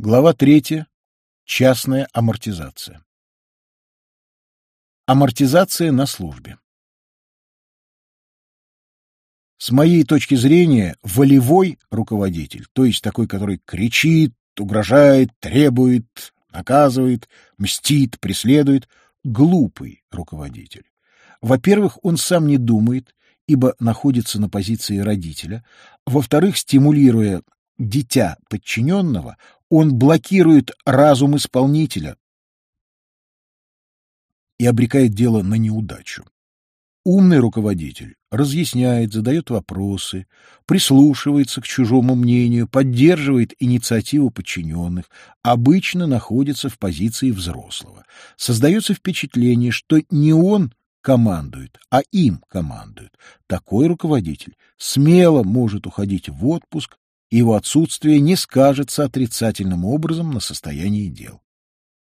Глава третья. Частная амортизация. Амортизация на службе. С моей точки зрения, волевой руководитель, то есть такой, который кричит, угрожает, требует, наказывает, мстит, преследует, глупый руководитель. Во-первых, он сам не думает, ибо находится на позиции родителя. Во-вторых, стимулируя дитя подчиненного, он блокирует разум исполнителя и обрекает дело на неудачу. Умный руководитель разъясняет, задает вопросы, прислушивается к чужому мнению, поддерживает инициативу подчиненных, обычно находится в позиции взрослого. Создается впечатление, что не он командует, а им командует. Такой руководитель смело может уходить в отпуск его отсутствие не скажется отрицательным образом на состоянии дел.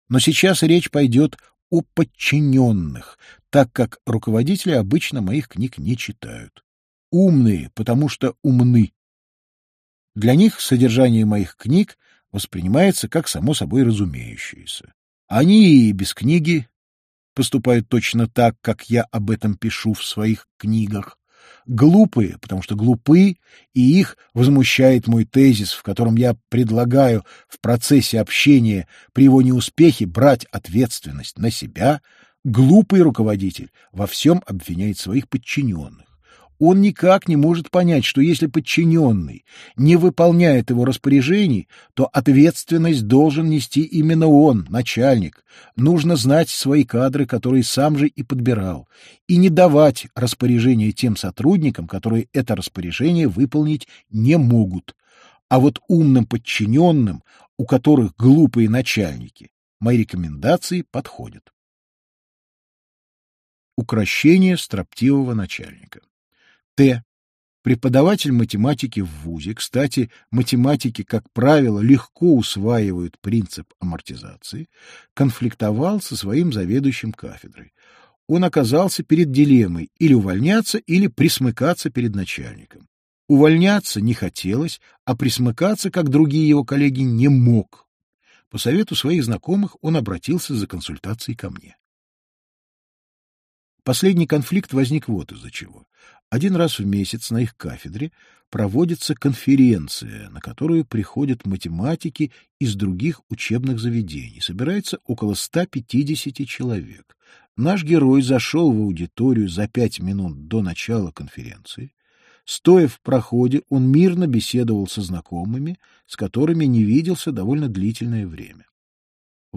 Но сейчас речь пойдет о подчиненных, так как руководители обычно моих книг не читают. Умные, потому что умны. Для них содержание моих книг воспринимается как само собой разумеющееся. Они и без книги поступают точно так, как я об этом пишу в своих книгах глупые, потому что глупы, и их возмущает мой тезис, в котором я предлагаю в процессе общения при его неуспехе брать ответственность на себя, глупый руководитель во всем обвиняет своих подчиненных. Он никак не может понять, что если подчиненный не выполняет его распоряжений, то ответственность должен нести именно он, начальник. Нужно знать свои кадры, которые сам же и подбирал, и не давать распоряжения тем сотрудникам, которые это распоряжение выполнить не могут. А вот умным подчиненным, у которых глупые начальники, мои рекомендации подходят. Укращение строптивого начальника. Т. Преподаватель математики в ВУЗе, кстати, математики, как правило, легко усваивают принцип амортизации, конфликтовал со своим заведующим кафедрой. Он оказался перед дилеммой или увольняться, или присмыкаться перед начальником. Увольняться не хотелось, а присмыкаться, как другие его коллеги, не мог. По совету своих знакомых он обратился за консультацией ко мне. Последний конфликт возник вот из-за чего. Один раз в месяц на их кафедре проводится конференция, на которую приходят математики из других учебных заведений. Собирается около 150 человек. Наш герой зашел в аудиторию за пять минут до начала конференции. Стоя в проходе, он мирно беседовал со знакомыми, с которыми не виделся довольно длительное время.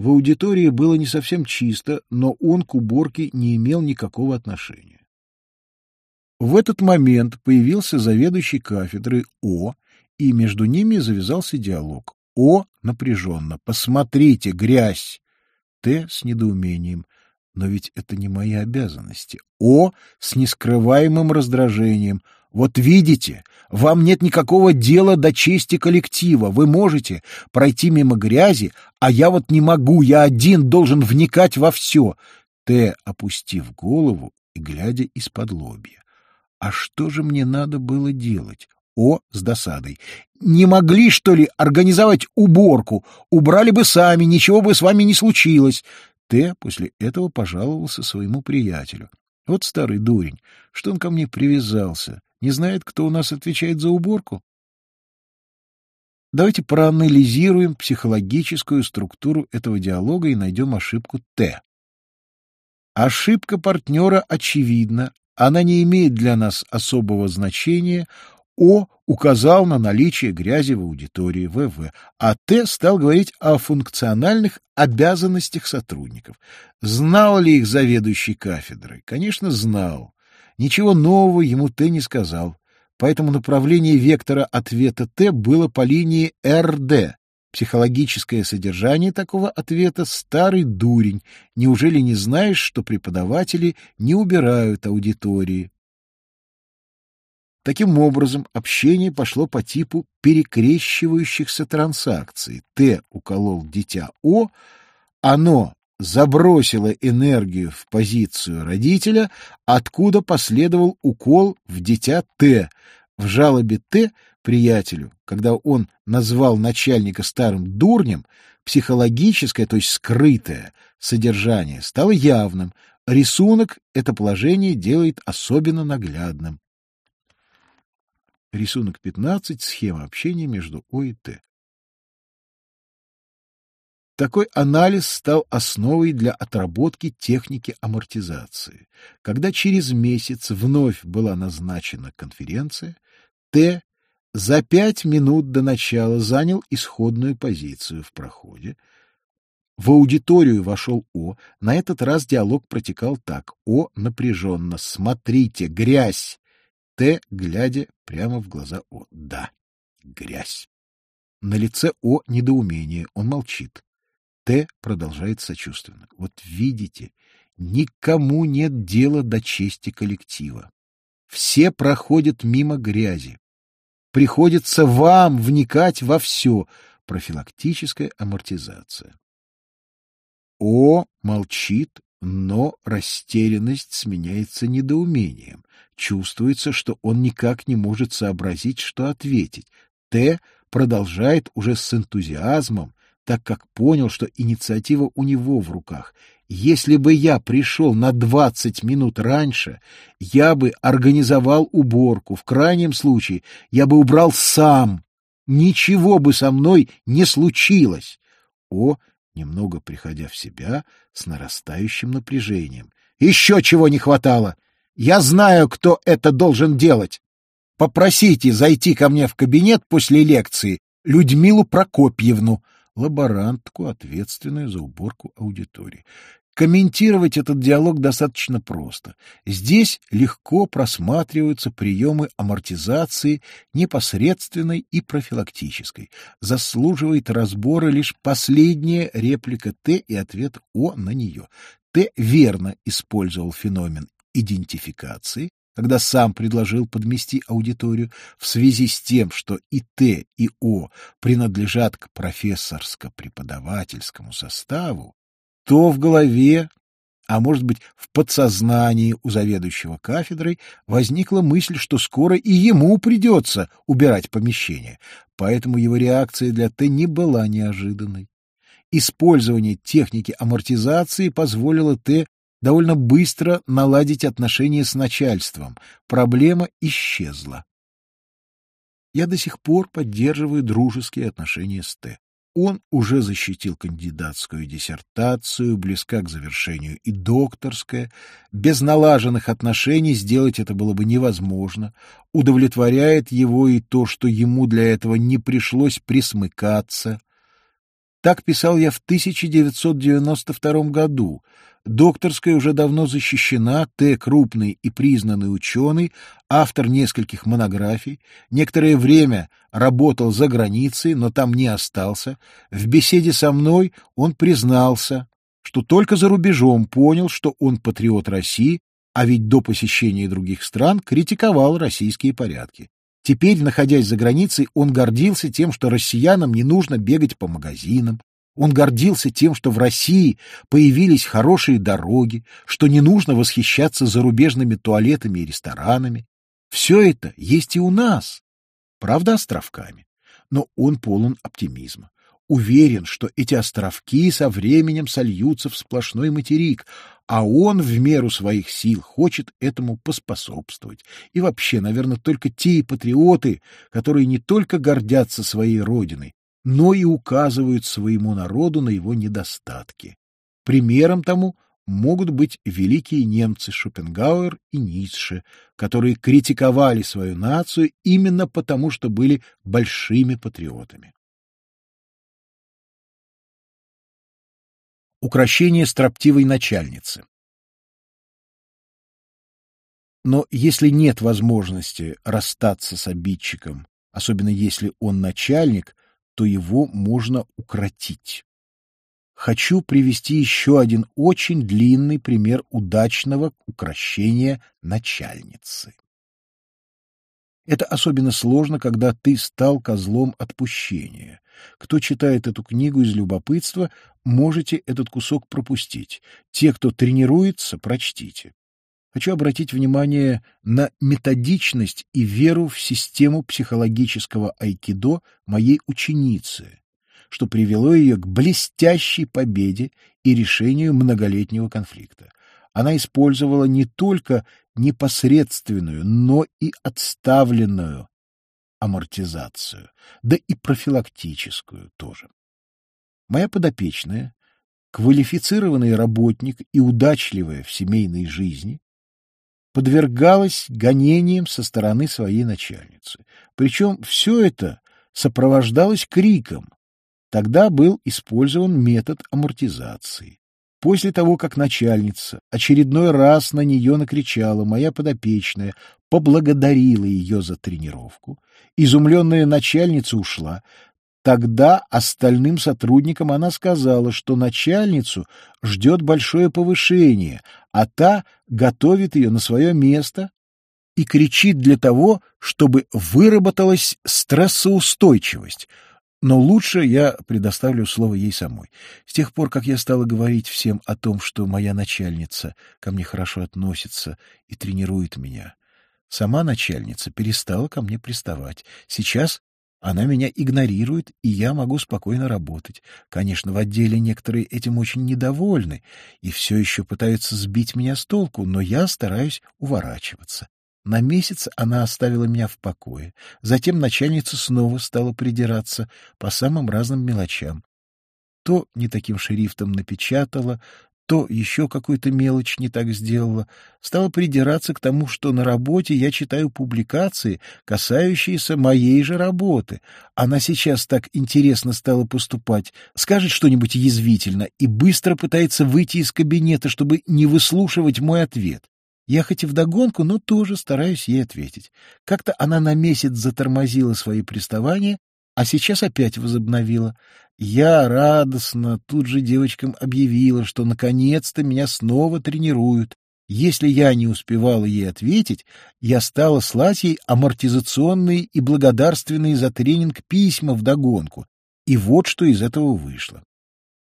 В аудитории было не совсем чисто, но он к уборке не имел никакого отношения. В этот момент появился заведующий кафедры О, и между ними завязался диалог. О напряженно. «Посмотрите, грязь!» Т с недоумением. «Но ведь это не мои обязанности». О с нескрываемым раздражением. «Вот видите, вам нет никакого дела до чести коллектива. Вы можете пройти мимо грязи, а я вот не могу, я один должен вникать во все». Т, опустив голову и глядя из-под лобья. А что же мне надо было делать? О, с досадой. Не могли, что ли, организовать уборку? Убрали бы сами, ничего бы с вами не случилось. Т после этого пожаловался своему приятелю. Вот старый дурень, что он ко мне привязался. Не знает, кто у нас отвечает за уборку? Давайте проанализируем психологическую структуру этого диалога и найдем ошибку Т. Ошибка партнера очевидна, она не имеет для нас особого значения. О указал на наличие грязи в аудитории ВВ, а Т стал говорить о функциональных обязанностях сотрудников. Знал ли их заведующий кафедрой? Конечно, знал. Ничего нового ему Т не сказал. Поэтому направление вектора ответа Т было по линии РД, Психологическое содержание такого ответа — старый дурень. Неужели не знаешь, что преподаватели не убирают аудитории? Таким образом, общение пошло по типу перекрещивающихся транзакций. Т уколол дитя О, оно забросило энергию в позицию родителя, откуда последовал укол в дитя Т. В жалобе Т приятелю, когда он назвал начальника старым дурнем, психологическое, то есть скрытое содержание стало явным. Рисунок это положение делает особенно наглядным. Рисунок 15. Схема общения между О и Т. Такой анализ стал основой для отработки техники амортизации. Когда через месяц вновь была назначена конференция, Т за пять минут до начала занял исходную позицию в проходе. В аудиторию вошел О. На этот раз диалог протекал так. О напряженно. «Смотрите, грязь!» Т, глядя прямо в глаза О. «Да, грязь». На лице О недоумение. Он молчит. Т продолжает сочувственно. Вот видите, никому нет дела до чести коллектива. Все проходят мимо грязи. Приходится вам вникать во все. Профилактическая амортизация. О молчит, но растерянность сменяется недоумением. Чувствуется, что он никак не может сообразить, что ответить. Т продолжает уже с энтузиазмом, так как понял, что инициатива у него в руках. Если бы я пришел на двадцать минут раньше, я бы организовал уборку. В крайнем случае я бы убрал сам. Ничего бы со мной не случилось. О, немного приходя в себя, с нарастающим напряжением. Еще чего не хватало. Я знаю, кто это должен делать. Попросите зайти ко мне в кабинет после лекции Людмилу Прокопьевну лаборантку, ответственную за уборку аудитории. Комментировать этот диалог достаточно просто. Здесь легко просматриваются приемы амортизации непосредственной и профилактической. Заслуживает разбора лишь последняя реплика Т и ответ О на нее. Т верно использовал феномен идентификации, когда сам предложил подмести аудиторию, в связи с тем, что и Т, и О принадлежат к профессорско-преподавательскому составу, то в голове, а может быть в подсознании у заведующего кафедрой возникла мысль, что скоро и ему придется убирать помещение, поэтому его реакция для Т не была неожиданной. Использование техники амортизации позволило Т довольно быстро наладить отношения с начальством. Проблема исчезла. Я до сих пор поддерживаю дружеские отношения с Т. Он уже защитил кандидатскую диссертацию, близка к завершению и докторская. Без налаженных отношений сделать это было бы невозможно. Удовлетворяет его и то, что ему для этого не пришлось присмыкаться. Так писал я в 1992 году. Докторская уже давно защищена, Т. крупный и признанный ученый, автор нескольких монографий, некоторое время работал за границей, но там не остался. В беседе со мной он признался, что только за рубежом понял, что он патриот России, а ведь до посещения других стран критиковал российские порядки. Теперь, находясь за границей, он гордился тем, что россиянам не нужно бегать по магазинам. Он гордился тем, что в России появились хорошие дороги, что не нужно восхищаться зарубежными туалетами и ресторанами. Все это есть и у нас, правда, островками. Но он полон оптимизма. Уверен, что эти островки со временем сольются в сплошной материк, а он в меру своих сил хочет этому поспособствовать. И вообще, наверное, только те патриоты, которые не только гордятся своей родиной, но и указывают своему народу на его недостатки. Примером тому могут быть великие немцы Шопенгауэр и Ницше, которые критиковали свою нацию именно потому, что были большими патриотами. Укращение строптивой начальницы. Но если нет возможности расстаться с обидчиком, особенно если он начальник, то его можно укротить. Хочу привести еще один очень длинный пример удачного укрощения начальницы. Это особенно сложно, когда ты стал козлом отпущения. Кто читает эту книгу из любопытства, можете этот кусок пропустить. Те, кто тренируется, прочтите. Хочу обратить внимание на методичность и веру в систему психологического айкидо моей ученицы, что привело ее к блестящей победе и решению многолетнего конфликта. Она использовала не только непосредственную, но и отставленную амортизацию, да и профилактическую тоже. Моя подопечная, квалифицированный работник и удачливая в семейной жизни, подвергалась гонениям со стороны своей начальницы. Причем все это сопровождалось криком. Тогда был использован метод амортизации. После того, как начальница очередной раз на нее накричала, моя подопечная поблагодарила ее за тренировку, изумленная начальница ушла, Тогда остальным сотрудникам она сказала, что начальницу ждет большое повышение, а та готовит ее на свое место и кричит для того, чтобы выработалась стрессоустойчивость. Но лучше я предоставлю слово ей самой. С тех пор, как я стала говорить всем о том, что моя начальница ко мне хорошо относится и тренирует меня, сама начальница перестала ко мне приставать. Сейчас она меня игнорирует, и я могу спокойно работать. Конечно, в отделе некоторые этим очень недовольны и все еще пытаются сбить меня с толку, но я стараюсь уворачиваться. На месяц она оставила меня в покое. Затем начальница снова стала придираться по самым разным мелочам. То не таким шрифтом напечатала, то еще какую-то мелочь не так сделала, стала придираться к тому, что на работе я читаю публикации, касающиеся моей же работы. Она сейчас так интересно стала поступать, скажет что-нибудь язвительно и быстро пытается выйти из кабинета, чтобы не выслушивать мой ответ. Я хоть и вдогонку, но тоже стараюсь ей ответить. Как-то она на месяц затормозила свои приставания, а сейчас опять возобновила. Я радостно тут же девочкам объявила, что наконец-то меня снова тренируют. Если я не успевала ей ответить, я стала слать ей амортизационные и благодарственные за тренинг письма вдогонку. И вот что из этого вышло.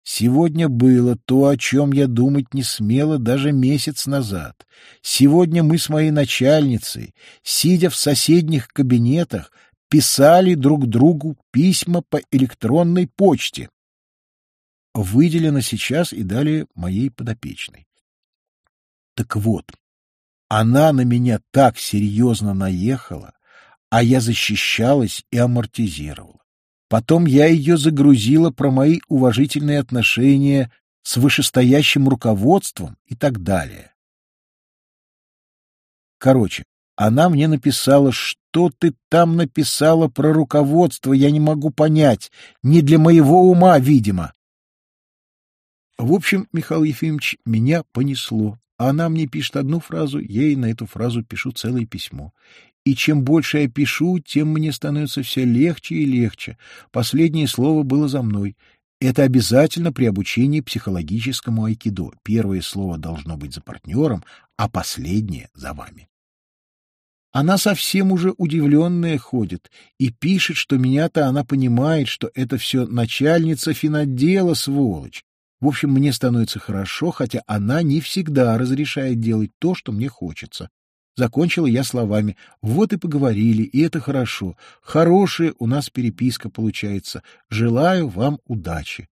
Сегодня было то, о чем я думать не смела даже месяц назад. Сегодня мы с моей начальницей, сидя в соседних кабинетах, писали друг другу письма по электронной почте. Выделено сейчас и далее моей подопечной. Так вот, она на меня так серьезно наехала, а я защищалась и амортизировала. Потом я ее загрузила про мои уважительные отношения с вышестоящим руководством и так далее. Короче, она мне написала, что ты там написала про руководство, я не могу понять. Не для моего ума, видимо. В общем, Михаил Ефимович, меня понесло. Она мне пишет одну фразу, ей на эту фразу пишу целое письмо. И чем больше я пишу, тем мне становится все легче и легче. Последнее слово было за мной. Это обязательно при обучении психологическому айкидо. Первое слово должно быть за партнером, а последнее — за вами. Она совсем уже удивленная ходит и пишет, что меня-то она понимает, что это все начальница финотдела, сволочь. В общем, мне становится хорошо, хотя она не всегда разрешает делать то, что мне хочется. Закончила я словами «Вот и поговорили, и это хорошо. Хорошая у нас переписка получается. Желаю вам удачи».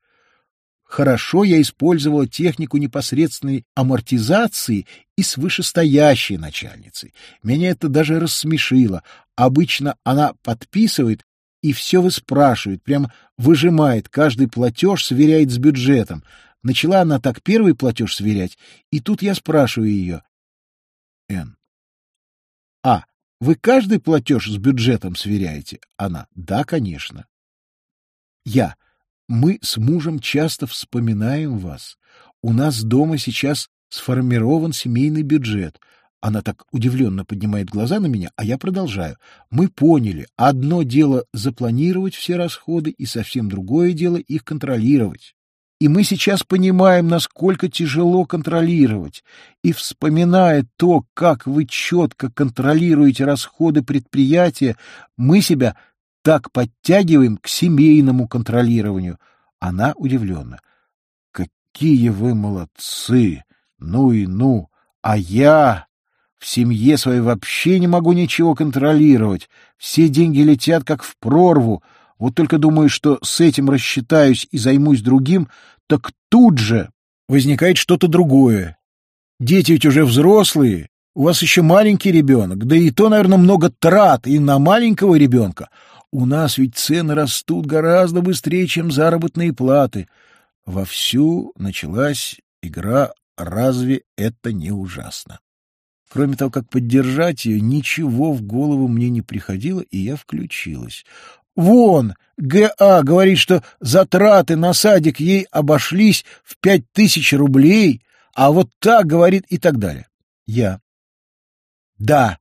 Хорошо я использовала технику непосредственной амортизации и с вышестоящей начальницей. Меня это даже рассмешило. Обычно она подписывает и все выспрашивает, прям выжимает, каждый платеж сверяет с бюджетом. Начала она так первый платеж сверять, и тут я спрашиваю ее. Н. А, вы каждый платеж с бюджетом сверяете? Она. Да, конечно. Я. Мы с мужем часто вспоминаем вас. У нас дома сейчас сформирован семейный бюджет. Она так удивленно поднимает глаза на меня, а я продолжаю. Мы поняли, одно дело запланировать все расходы, и совсем другое дело их контролировать. И мы сейчас понимаем, насколько тяжело контролировать. И вспоминая то, как вы четко контролируете расходы предприятия, мы себя так подтягиваем к семейному контролированию. Она удивлена. Какие вы молодцы! Ну и ну! А я... В семье своей вообще не могу ничего контролировать. Все деньги летят как в прорву. Вот только думаю, что с этим рассчитаюсь и займусь другим, так тут же возникает что-то другое. Дети ведь уже взрослые, у вас еще маленький ребенок, да и то, наверное, много трат и на маленького ребенка. У нас ведь цены растут гораздо быстрее, чем заработные платы. Вовсю началась игра «Разве это не ужасно?». Кроме того, как поддержать ее, ничего в голову мне не приходило, и я включилась. Вон, Г.А. говорит, что затраты на садик ей обошлись в пять тысяч рублей, а вот так говорит и так далее. Я. Да.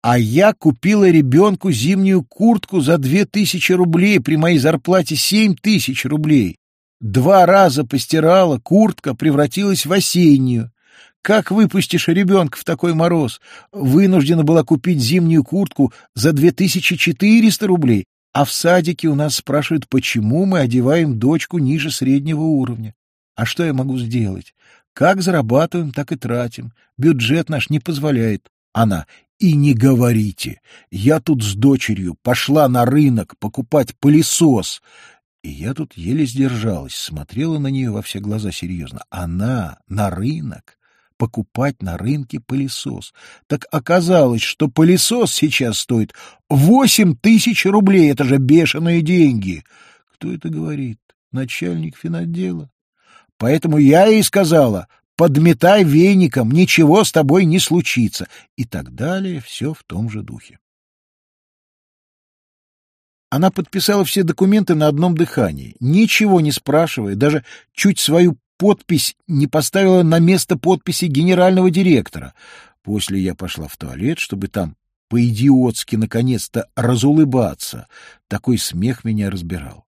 А я купила ребенку зимнюю куртку за две тысячи рублей при моей зарплате семь тысяч рублей. Два раза постирала, куртка превратилась в осеннюю. Как выпустишь ребенка в такой мороз? Вынуждена была купить зимнюю куртку за 2400 рублей, а в садике у нас спрашивают, почему мы одеваем дочку ниже среднего уровня. А что я могу сделать? Как зарабатываем, так и тратим. Бюджет наш не позволяет. Она. И не говорите. Я тут с дочерью пошла на рынок покупать пылесос. И я тут еле сдержалась, смотрела на нее во все глаза серьезно. Она на рынок? Покупать на рынке пылесос. Так оказалось, что пылесос сейчас стоит восемь тысяч рублей. Это же бешеные деньги. Кто это говорит? Начальник финотдела. Поэтому я ей сказала, подметай веником, ничего с тобой не случится. И так далее, все в том же духе. Она подписала все документы на одном дыхании, ничего не спрашивая, даже чуть свою подпись не поставила на место подписи генерального директора. После я пошла в туалет, чтобы там по-идиотски наконец-то разулыбаться. Такой смех меня разбирал.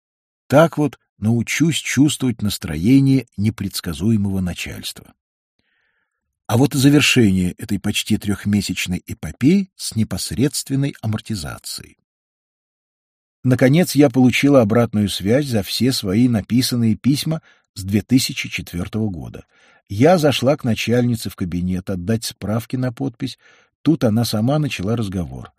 Так вот научусь чувствовать настроение непредсказуемого начальства. А вот и завершение этой почти трехмесячной эпопеи с непосредственной амортизацией. Наконец я получила обратную связь за все свои написанные письма с 2004 года. Я зашла к начальнице в кабинет отдать справки на подпись. Тут она сама начала разговор.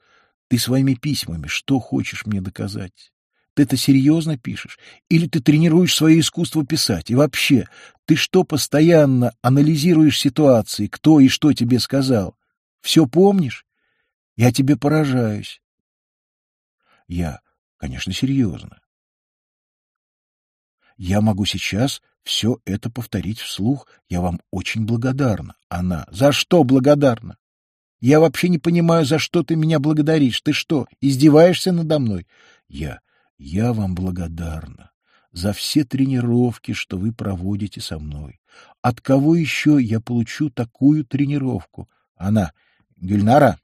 «Ты своими письмами что хочешь мне доказать? Ты это серьезно пишешь? Или ты тренируешь свое искусство писать? И вообще, ты что постоянно анализируешь ситуации, кто и что тебе сказал? Все помнишь? Я тебе поражаюсь». Я, конечно, серьезно. Я могу сейчас все это повторить вслух. Я вам очень благодарна. Она. За что благодарна? Я вообще не понимаю, за что ты меня благодаришь. Ты что, издеваешься надо мной? Я. Я вам благодарна за все тренировки, что вы проводите со мной. От кого еще я получу такую тренировку? Она. Гюльнара,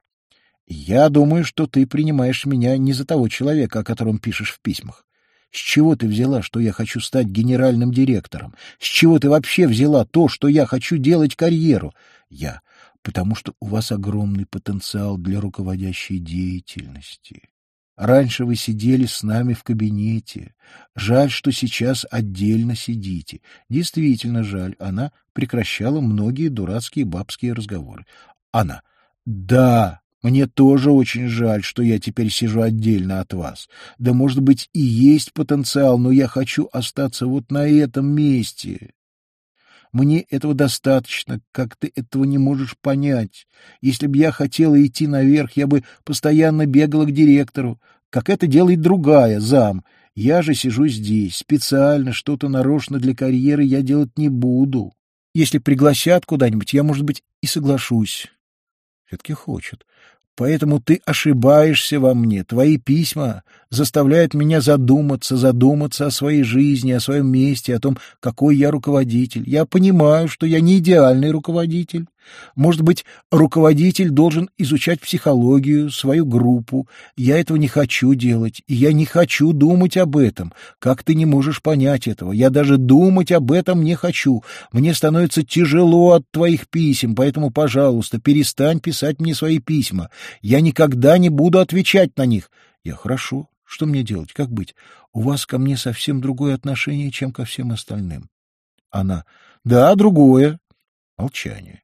я думаю, что ты принимаешь меня не за того человека, о котором пишешь в письмах. С чего ты взяла, что я хочу стать генеральным директором? С чего ты вообще взяла то, что я хочу делать карьеру? Я. Потому что у вас огромный потенциал для руководящей деятельности. Раньше вы сидели с нами в кабинете. Жаль, что сейчас отдельно сидите. Действительно жаль. Она прекращала многие дурацкие бабские разговоры. Она. Да, мне тоже очень жаль, что я теперь сижу отдельно от вас. Да, может быть, и есть потенциал, но я хочу остаться вот на этом месте. Мне этого достаточно, как ты этого не можешь понять. Если бы я хотела идти наверх, я бы постоянно бегала к директору, как это делает другая, зам. Я же сижу здесь, специально, что-то нарочно для карьеры я делать не буду. Если пригласят куда-нибудь, я, может быть, и соглашусь. Все-таки хочет. Поэтому ты ошибаешься во мне. Твои письма заставляют меня задуматься, задуматься о своей жизни, о своем месте, о том, какой я руководитель. Я понимаю, что я не идеальный руководитель. Может быть, руководитель должен изучать психологию, свою группу. Я этого не хочу делать, и я не хочу думать об этом. Как ты не можешь понять этого? Я даже думать об этом не хочу. Мне становится тяжело от твоих писем, поэтому, пожалуйста, перестань писать мне свои письма. Я никогда не буду отвечать на них. Я хорошо. Что мне делать? Как быть? У вас ко мне совсем другое отношение, чем ко всем остальным. Она. Да, другое. Молчание.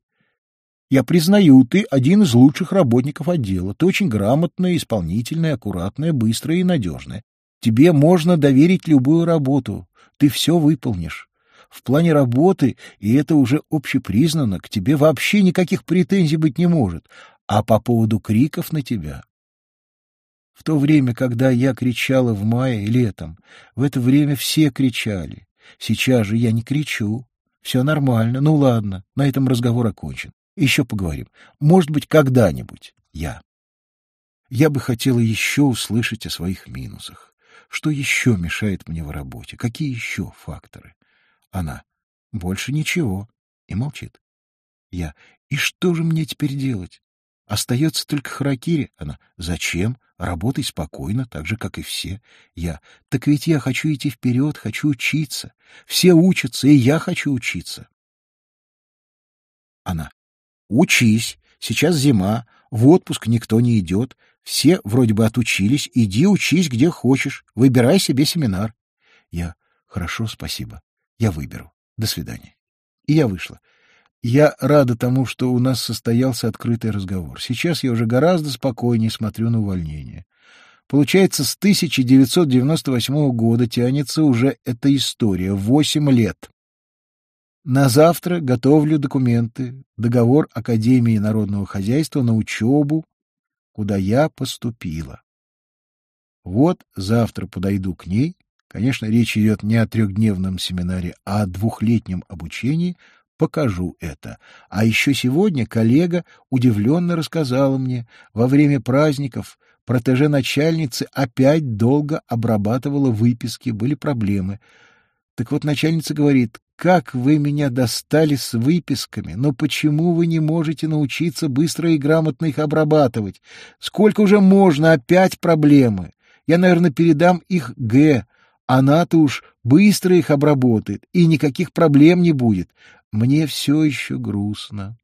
Я признаю, ты один из лучших работников отдела. Ты очень грамотная, исполнительная, аккуратная, быстрая и надежная. Тебе можно доверить любую работу. Ты все выполнишь. В плане работы, и это уже общепризнано, к тебе вообще никаких претензий быть не может. А по поводу криков на тебя... В то время, когда я кричала в мае летом, в это время все кричали. Сейчас же я не кричу. Все нормально. Ну ладно, на этом разговор окончен. Еще поговорим. Может быть, когда-нибудь. Я. Я бы хотела еще услышать о своих минусах. Что еще мешает мне в работе? Какие еще факторы? Она. Больше ничего. И молчит. Я. И что же мне теперь делать? Остается только харакири. Она. Зачем? Работай спокойно, так же, как и все. Я. Так ведь я хочу идти вперед, хочу учиться. Все учатся, и я хочу учиться. Она. Учись. Сейчас зима. В отпуск никто не идет. Все вроде бы отучились. Иди учись, где хочешь. Выбирай себе семинар. Я. Хорошо, спасибо. Я выберу. До свидания. И я вышла. Я рада тому, что у нас состоялся открытый разговор. Сейчас я уже гораздо спокойнее смотрю на увольнение. Получается, с 1998 года тянется уже эта история. Восемь лет. На завтра готовлю документы, договор Академии народного хозяйства на учебу, куда я поступила. Вот завтра подойду к ней. Конечно, речь идет не о трехдневном семинаре, а о двухлетнем обучении. Покажу это. А еще сегодня коллега удивленно рассказала мне, во время праздников протеже начальницы опять долго обрабатывала выписки, были проблемы. Так вот, начальница говорит, как вы меня достали с выписками, но почему вы не можете научиться быстро и грамотно их обрабатывать? Сколько уже можно, опять проблемы? Я, наверное, передам их Г. Она-то уж быстро их обработает, и никаких проблем не будет. Мне все еще грустно,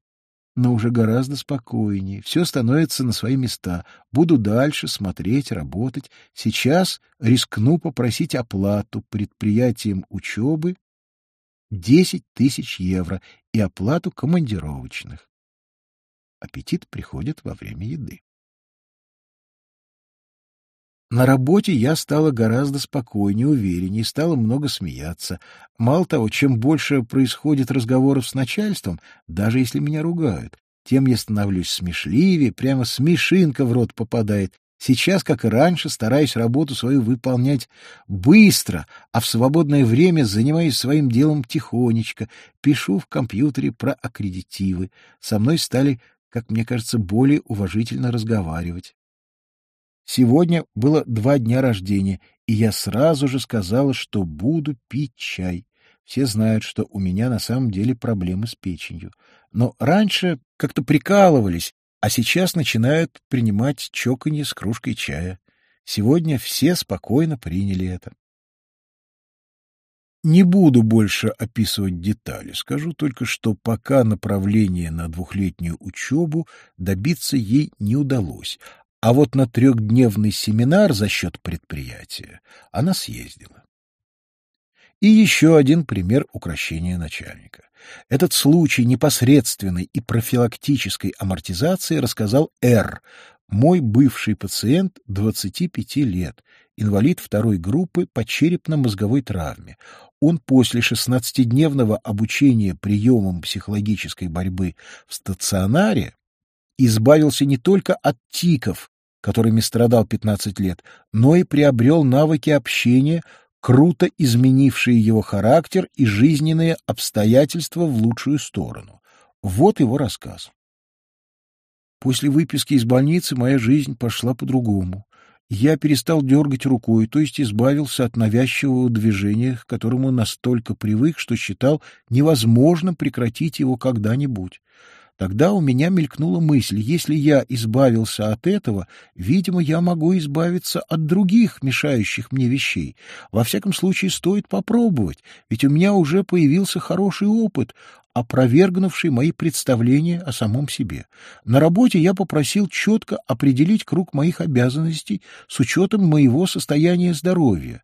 но уже гораздо спокойнее. Все становится на свои места. Буду дальше смотреть, работать. Сейчас рискну попросить оплату предприятием учебы 10 тысяч евро и оплату командировочных. Аппетит приходит во время еды. На работе я стала гораздо спокойнее, увереннее, стала много смеяться. Мало того, чем больше происходит разговоров с начальством, даже если меня ругают, тем я становлюсь смешливее, прямо смешинка в рот попадает, Сейчас, как и раньше, стараюсь работу свою выполнять быстро, а в свободное время занимаюсь своим делом тихонечко, пишу в компьютере про аккредитивы. Со мной стали, как мне кажется, более уважительно разговаривать. Сегодня было два дня рождения, и я сразу же сказала, что буду пить чай. Все знают, что у меня на самом деле проблемы с печенью. Но раньше как-то прикалывались, а сейчас начинают принимать чоканье с кружкой чая. Сегодня все спокойно приняли это. Не буду больше описывать детали, скажу только, что пока направление на двухлетнюю учебу добиться ей не удалось, а вот на трехдневный семинар за счет предприятия она съездила. И еще один пример укрощения начальника. Этот случай непосредственной и профилактической амортизации рассказал Р., мой бывший пациент 25 лет, инвалид второй группы по черепно-мозговой травме. Он после 16-дневного обучения приемам психологической борьбы в стационаре избавился не только от тиков, которыми страдал 15 лет, но и приобрел навыки общения круто изменившие его характер и жизненные обстоятельства в лучшую сторону. Вот его рассказ. После выписки из больницы моя жизнь пошла по-другому. Я перестал дергать рукой, то есть избавился от навязчивого движения, к которому настолько привык, что считал невозможным прекратить его когда-нибудь. Тогда у меня мелькнула мысль, если я избавился от этого, видимо, я могу избавиться от других мешающих мне вещей. Во всяком случае, стоит попробовать, ведь у меня уже появился хороший опыт, опровергнувший мои представления о самом себе. На работе я попросил четко определить круг моих обязанностей с учетом моего состояния здоровья.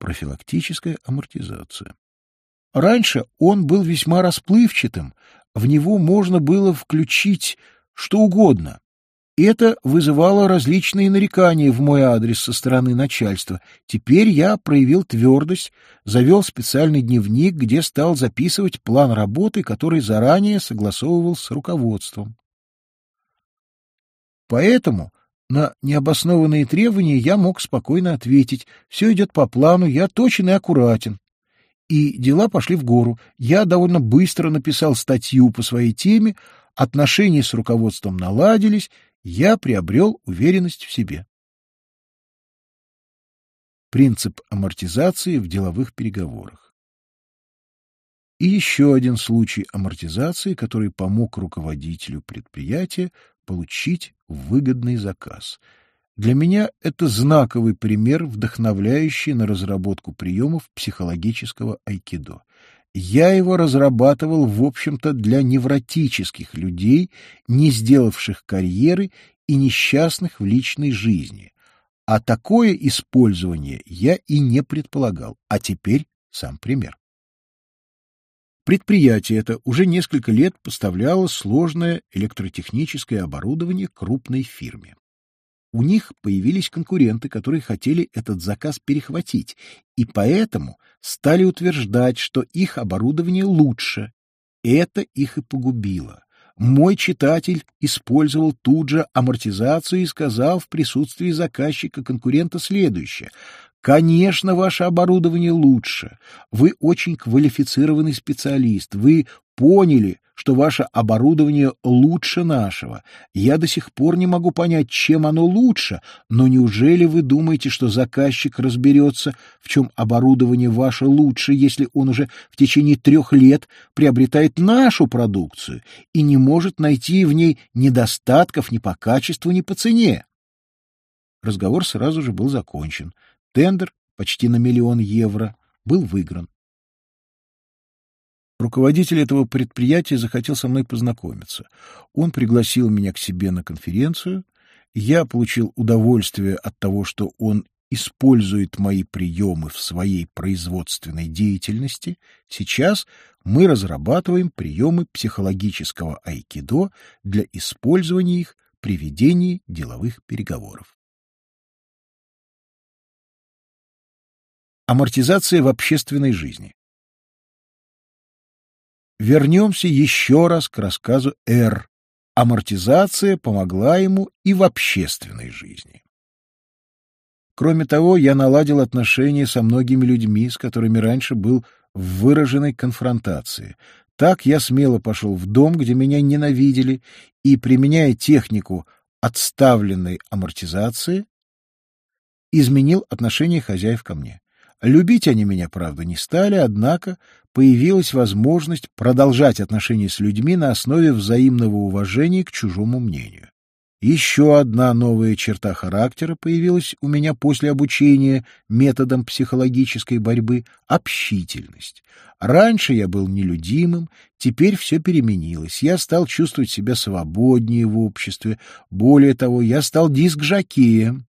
Профилактическая амортизация. Раньше он был весьма расплывчатым, в него можно было включить что угодно. Это вызывало различные нарекания в мой адрес со стороны начальства. Теперь я проявил твердость, завел специальный дневник, где стал записывать план работы, который заранее согласовывал с руководством. Поэтому на необоснованные требования я мог спокойно ответить. Все идет по плану, я точен и аккуратен. И дела пошли в гору. Я довольно быстро написал статью по своей теме, отношения с руководством наладились, я приобрел уверенность в себе. Принцип амортизации в деловых переговорах. И еще один случай амортизации, который помог руководителю предприятия получить выгодный заказ. Для меня это знаковый пример, вдохновляющий на разработку приемов психологического айкидо. Я его разрабатывал, в общем-то, для невротических людей, не сделавших карьеры и несчастных в личной жизни. А такое использование я и не предполагал. А теперь сам пример. Предприятие это уже несколько лет поставляло сложное электротехническое оборудование крупной фирме у них появились конкуренты, которые хотели этот заказ перехватить, и поэтому стали утверждать, что их оборудование лучше. Это их и погубило. Мой читатель использовал тут же амортизацию и сказал в присутствии заказчика конкурента следующее. Конечно, ваше оборудование лучше. Вы очень квалифицированный специалист. Вы поняли, что ваше оборудование лучше нашего. Я до сих пор не могу понять, чем оно лучше, но неужели вы думаете, что заказчик разберется, в чем оборудование ваше лучше, если он уже в течение трех лет приобретает нашу продукцию и не может найти в ней недостатков ни по качеству, ни по цене? Разговор сразу же был закончен. Тендер почти на миллион евро был выигран. Руководитель этого предприятия захотел со мной познакомиться. Он пригласил меня к себе на конференцию. Я получил удовольствие от того, что он использует мои приемы в своей производственной деятельности. Сейчас мы разрабатываем приемы психологического айкидо для использования их при ведении деловых переговоров. Амортизация в общественной жизни. Вернемся еще раз к рассказу Р. Амортизация помогла ему и в общественной жизни. Кроме того, я наладил отношения со многими людьми, с которыми раньше был в выраженной конфронтации. Так я смело пошел в дом, где меня ненавидели, и, применяя технику отставленной амортизации, изменил отношение хозяев ко мне. Любить они меня, правда, не стали, однако появилась возможность продолжать отношения с людьми на основе взаимного уважения к чужому мнению. Еще одна новая черта характера появилась у меня после обучения методам психологической борьбы — общительность. Раньше я был нелюдимым, теперь все переменилось. Я стал чувствовать себя свободнее в обществе. Более того, я стал диск-жокеем.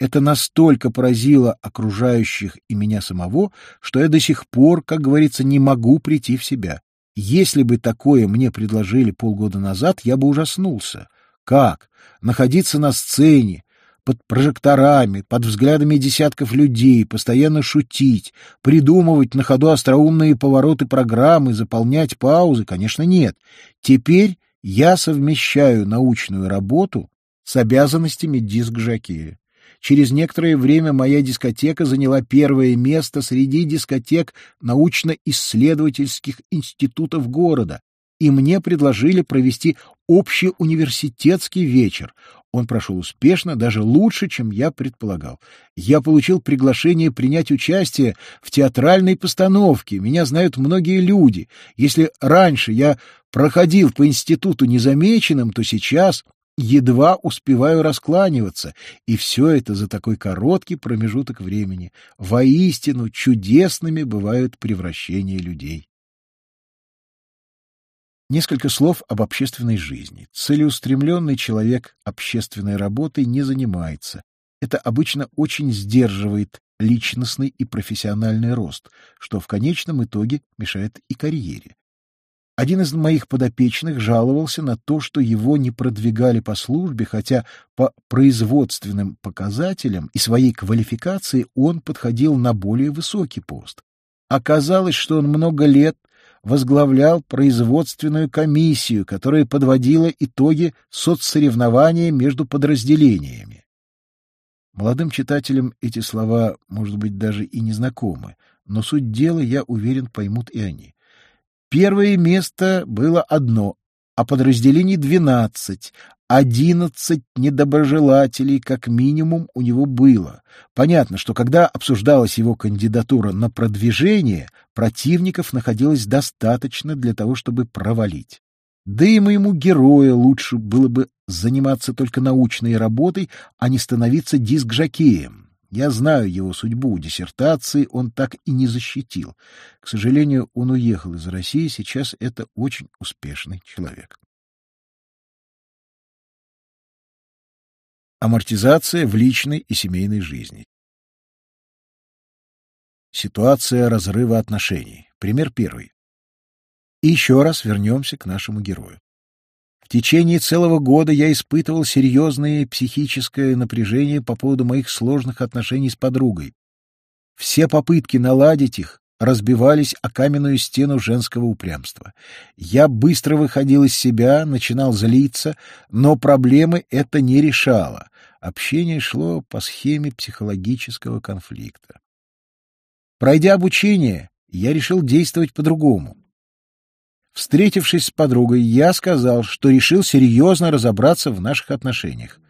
Это настолько поразило окружающих и меня самого, что я до сих пор, как говорится, не могу прийти в себя. Если бы такое мне предложили полгода назад, я бы ужаснулся. Как? Находиться на сцене, под прожекторами, под взглядами десятков людей, постоянно шутить, придумывать на ходу остроумные повороты программы, заполнять паузы? Конечно, нет. Теперь я совмещаю научную работу с обязанностями диск-жокея. Через некоторое время моя дискотека заняла первое место среди дискотек научно-исследовательских институтов города, и мне предложили провести общеуниверситетский вечер. Он прошел успешно, даже лучше, чем я предполагал. Я получил приглашение принять участие в театральной постановке. Меня знают многие люди. Если раньше я проходил по институту незамеченным, то сейчас едва успеваю раскланиваться, и все это за такой короткий промежуток времени. Воистину чудесными бывают превращения людей. Несколько слов об общественной жизни. Целеустремленный человек общественной работой не занимается. Это обычно очень сдерживает личностный и профессиональный рост, что в конечном итоге мешает и карьере. Один из моих подопечных жаловался на то, что его не продвигали по службе, хотя по производственным показателям и своей квалификации он подходил на более высокий пост. Оказалось, что он много лет возглавлял производственную комиссию, которая подводила итоги соцсоревнования между подразделениями. Молодым читателям эти слова, может быть, даже и не знакомы, но суть дела, я уверен, поймут и они. Первое место было одно, а подразделений двенадцать, одиннадцать недоброжелателей как минимум у него было. Понятно, что когда обсуждалась его кандидатура на продвижение, противников находилось достаточно для того, чтобы провалить. Да и моему герою лучше было бы заниматься только научной работой, а не становиться диск-жокеем. Я знаю его судьбу, диссертации он так и не защитил. К сожалению, он уехал из России, сейчас это очень успешный человек. Амортизация в личной и семейной жизни. Ситуация разрыва отношений. Пример первый. И еще раз вернемся к нашему герою течение целого года я испытывал серьезное психическое напряжение по поводу моих сложных отношений с подругой. Все попытки наладить их разбивались о каменную стену женского упрямства. Я быстро выходил из себя, начинал злиться, но проблемы это не решало. Общение шло по схеме психологического конфликта. Пройдя обучение, я решил действовать по-другому. Встретившись с подругой, я сказал, что решил серьезно разобраться в наших отношениях.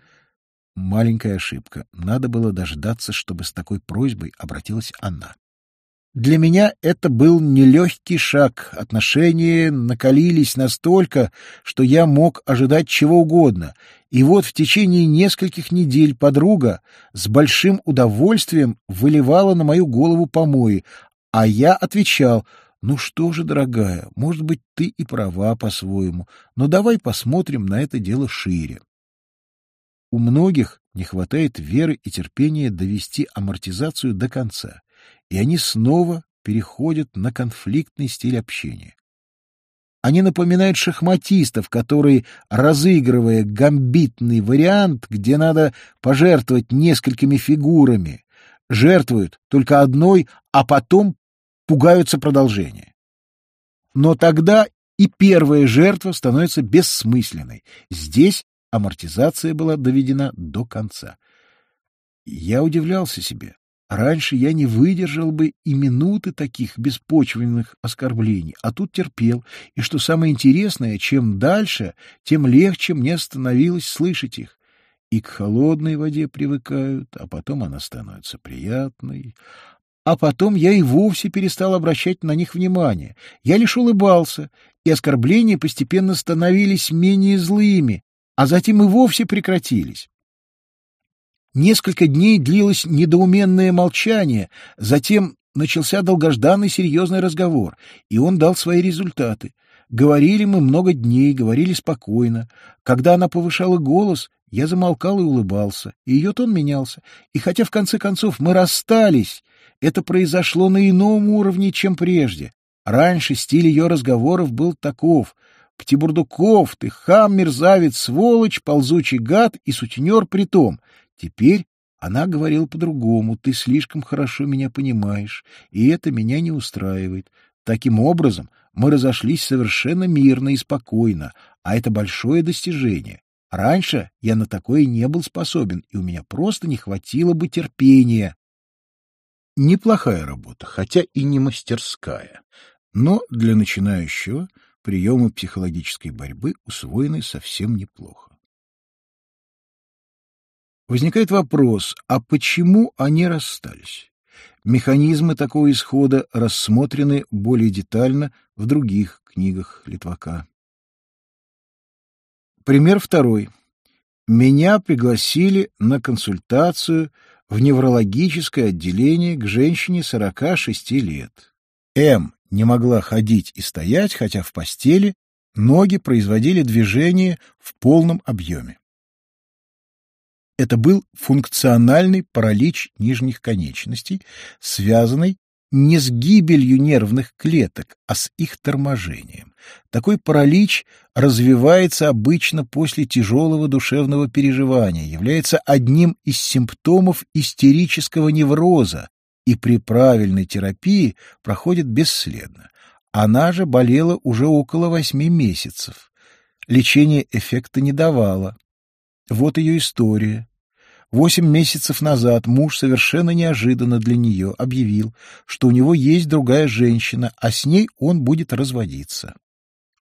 Маленькая ошибка. Надо было дождаться, чтобы с такой просьбой обратилась она. Для меня это был нелегкий шаг. Отношения накалились настолько, что я мог ожидать чего угодно. И вот в течение нескольких недель подруга с большим удовольствием выливала на мою голову помои, а я отвечал — ну что же, дорогая, может быть, ты и права по-своему, но давай посмотрим на это дело шире. У многих не хватает веры и терпения довести амортизацию до конца, и они снова переходят на конфликтный стиль общения. Они напоминают шахматистов, которые, разыгрывая гамбитный вариант, где надо пожертвовать несколькими фигурами, жертвуют только одной, а потом пугаются продолжения. Но тогда и первая жертва становится бессмысленной. Здесь амортизация была доведена до конца. Я удивлялся себе. Раньше я не выдержал бы и минуты таких беспочвенных оскорблений, а тут терпел, и что самое интересное, чем дальше, тем легче мне становилось слышать их. И к холодной воде привыкают, а потом она становится приятной, а потом я и вовсе перестал обращать на них внимание. Я лишь улыбался, и оскорбления постепенно становились менее злыми, а затем и вовсе прекратились. Несколько дней длилось недоуменное молчание, затем начался долгожданный серьезный разговор, и он дал свои результаты. Говорили мы много дней, говорили спокойно. Когда она повышала голос, я замолкал и улыбался, и ее тон менялся. И хотя в конце концов мы расстались, это произошло на ином уровне, чем прежде. Раньше стиль ее разговоров был таков. «Птибурдуков, ты хам, мерзавец, сволочь, ползучий гад и сутенер притом». Теперь она говорила по-другому. «Ты слишком хорошо меня понимаешь, и это меня не устраивает». Таким образом, мы разошлись совершенно мирно и спокойно, а это большое достижение. Раньше я на такое не был способен, и у меня просто не хватило бы терпения. Неплохая работа, хотя и не мастерская, но для начинающего приемы психологической борьбы усвоены совсем неплохо. Возникает вопрос, а почему они расстались? Механизмы такого исхода рассмотрены более детально в других книгах Литвака. Пример второй. Меня пригласили на консультацию в неврологическое отделение к женщине 46 лет. М не могла ходить и стоять, хотя в постели ноги производили движение в полном объеме. Это был функциональный паралич нижних конечностей, связанный не с гибелью нервных клеток, а с их торможением. Такой паралич развивается обычно после тяжелого душевного переживания, является одним из симптомов истерического невроза и при правильной терапии проходит бесследно. Она же болела уже около восьми месяцев. Лечение эффекта не давало. Вот ее история. Восемь месяцев назад муж совершенно неожиданно для нее объявил, что у него есть другая женщина, а с ней он будет разводиться.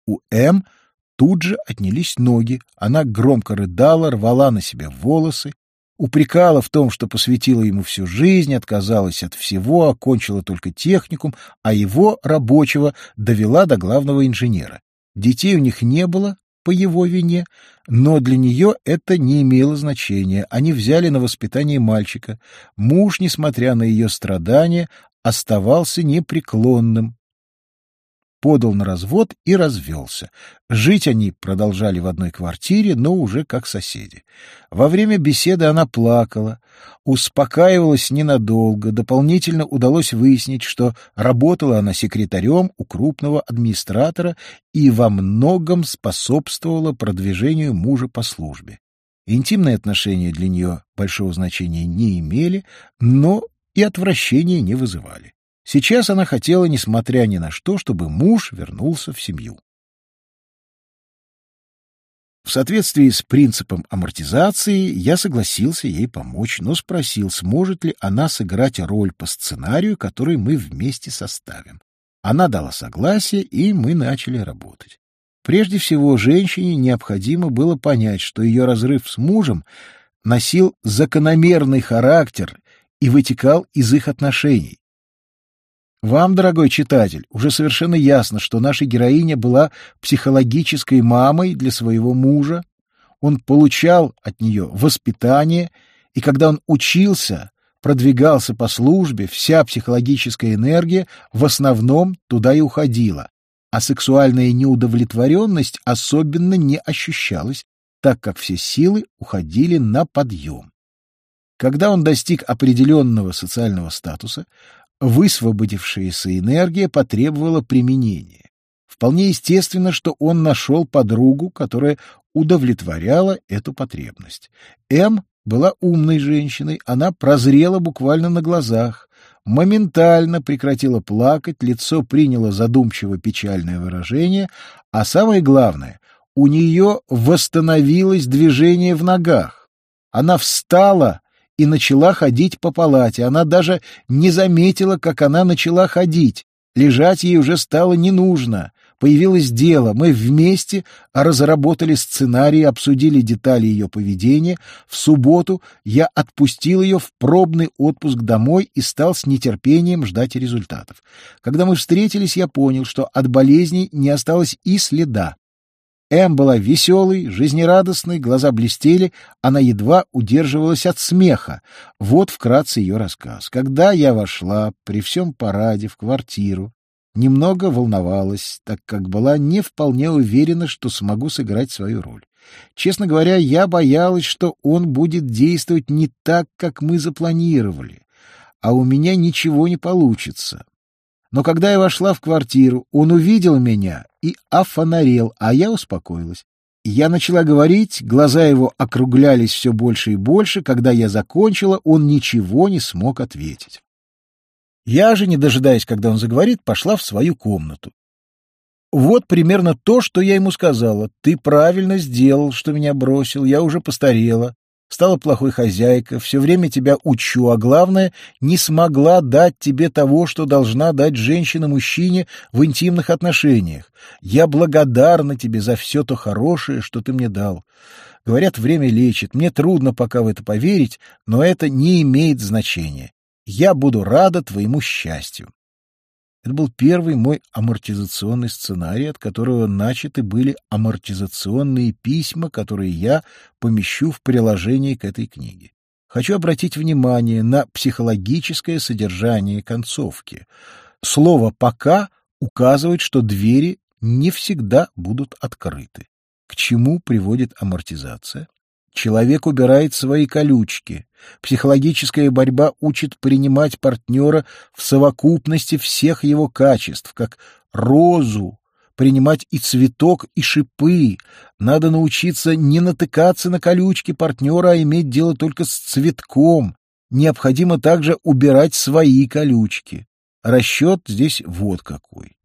У М тут же отнялись ноги, она громко рыдала, рвала на себе волосы, упрекала в том, что посвятила ему всю жизнь, отказалась от всего, окончила только техникум, а его, рабочего, довела до главного инженера. Детей у них не было, по его вине, но для нее это не имело значения. Они взяли на воспитание мальчика. Муж, несмотря на ее страдания, оставался непреклонным, подал на развод и развелся. Жить они продолжали в одной квартире, но уже как соседи. Во время беседы она плакала, успокаивалась ненадолго, дополнительно удалось выяснить, что работала она секретарем у крупного администратора и во многом способствовала продвижению мужа по службе. Интимные отношения для нее большого значения не имели, но и отвращения не вызывали. Сейчас она хотела, несмотря ни на что, чтобы муж вернулся в семью. В соответствии с принципом амортизации я согласился ей помочь, но спросил, сможет ли она сыграть роль по сценарию, который мы вместе составим. Она дала согласие, и мы начали работать. Прежде всего, женщине необходимо было понять, что ее разрыв с мужем носил закономерный характер и вытекал из их отношений. Вам, дорогой читатель, уже совершенно ясно, что наша героиня была психологической мамой для своего мужа. Он получал от нее воспитание, и когда он учился, продвигался по службе, вся психологическая энергия в основном туда и уходила, а сексуальная неудовлетворенность особенно не ощущалась, так как все силы уходили на подъем. Когда он достиг определенного социального статуса, высвободившаяся энергия потребовала применения. Вполне естественно, что он нашел подругу, которая удовлетворяла эту потребность. М была умной женщиной, она прозрела буквально на глазах, моментально прекратила плакать, лицо приняло задумчиво печальное выражение, а самое главное, у нее восстановилось движение в ногах. Она встала и начала ходить по палате. Она даже не заметила, как она начала ходить. Лежать ей уже стало не нужно. Появилось дело. Мы вместе разработали сценарий, обсудили детали ее поведения. В субботу я отпустил ее в пробный отпуск домой и стал с нетерпением ждать результатов. Когда мы встретились, я понял, что от болезней не осталось и следа. Эм была веселой, жизнерадостной, глаза блестели, она едва удерживалась от смеха. Вот вкратце ее рассказ. Когда я вошла при всем параде в квартиру, немного волновалась, так как была не вполне уверена, что смогу сыграть свою роль. Честно говоря, я боялась, что он будет действовать не так, как мы запланировали, а у меня ничего не получится. Но когда я вошла в квартиру, он увидел меня и офонарел, а я успокоилась. Я начала говорить, глаза его округлялись все больше и больше. Когда я закончила, он ничего не смог ответить. Я же, не дожидаясь, когда он заговорит, пошла в свою комнату. Вот примерно то, что я ему сказала. Ты правильно сделал, что меня бросил, я уже постарела стала плохой хозяйкой, все время тебя учу, а главное, не смогла дать тебе того, что должна дать женщина мужчине в интимных отношениях. Я благодарна тебе за все то хорошее, что ты мне дал. Говорят, время лечит. Мне трудно пока в это поверить, но это не имеет значения. Я буду рада твоему счастью. Это был первый мой амортизационный сценарий, от которого начаты были амортизационные письма, которые я помещу в приложение к этой книге. Хочу обратить внимание на психологическое содержание концовки. Слово «пока» указывает, что двери не всегда будут открыты. К чему приводит амортизация? Человек убирает свои колючки. Психологическая борьба учит принимать партнера в совокупности всех его качеств, как розу, принимать и цветок, и шипы. Надо научиться не натыкаться на колючки партнера, а иметь дело только с цветком. Необходимо также убирать свои колючки. Расчет здесь вот какой.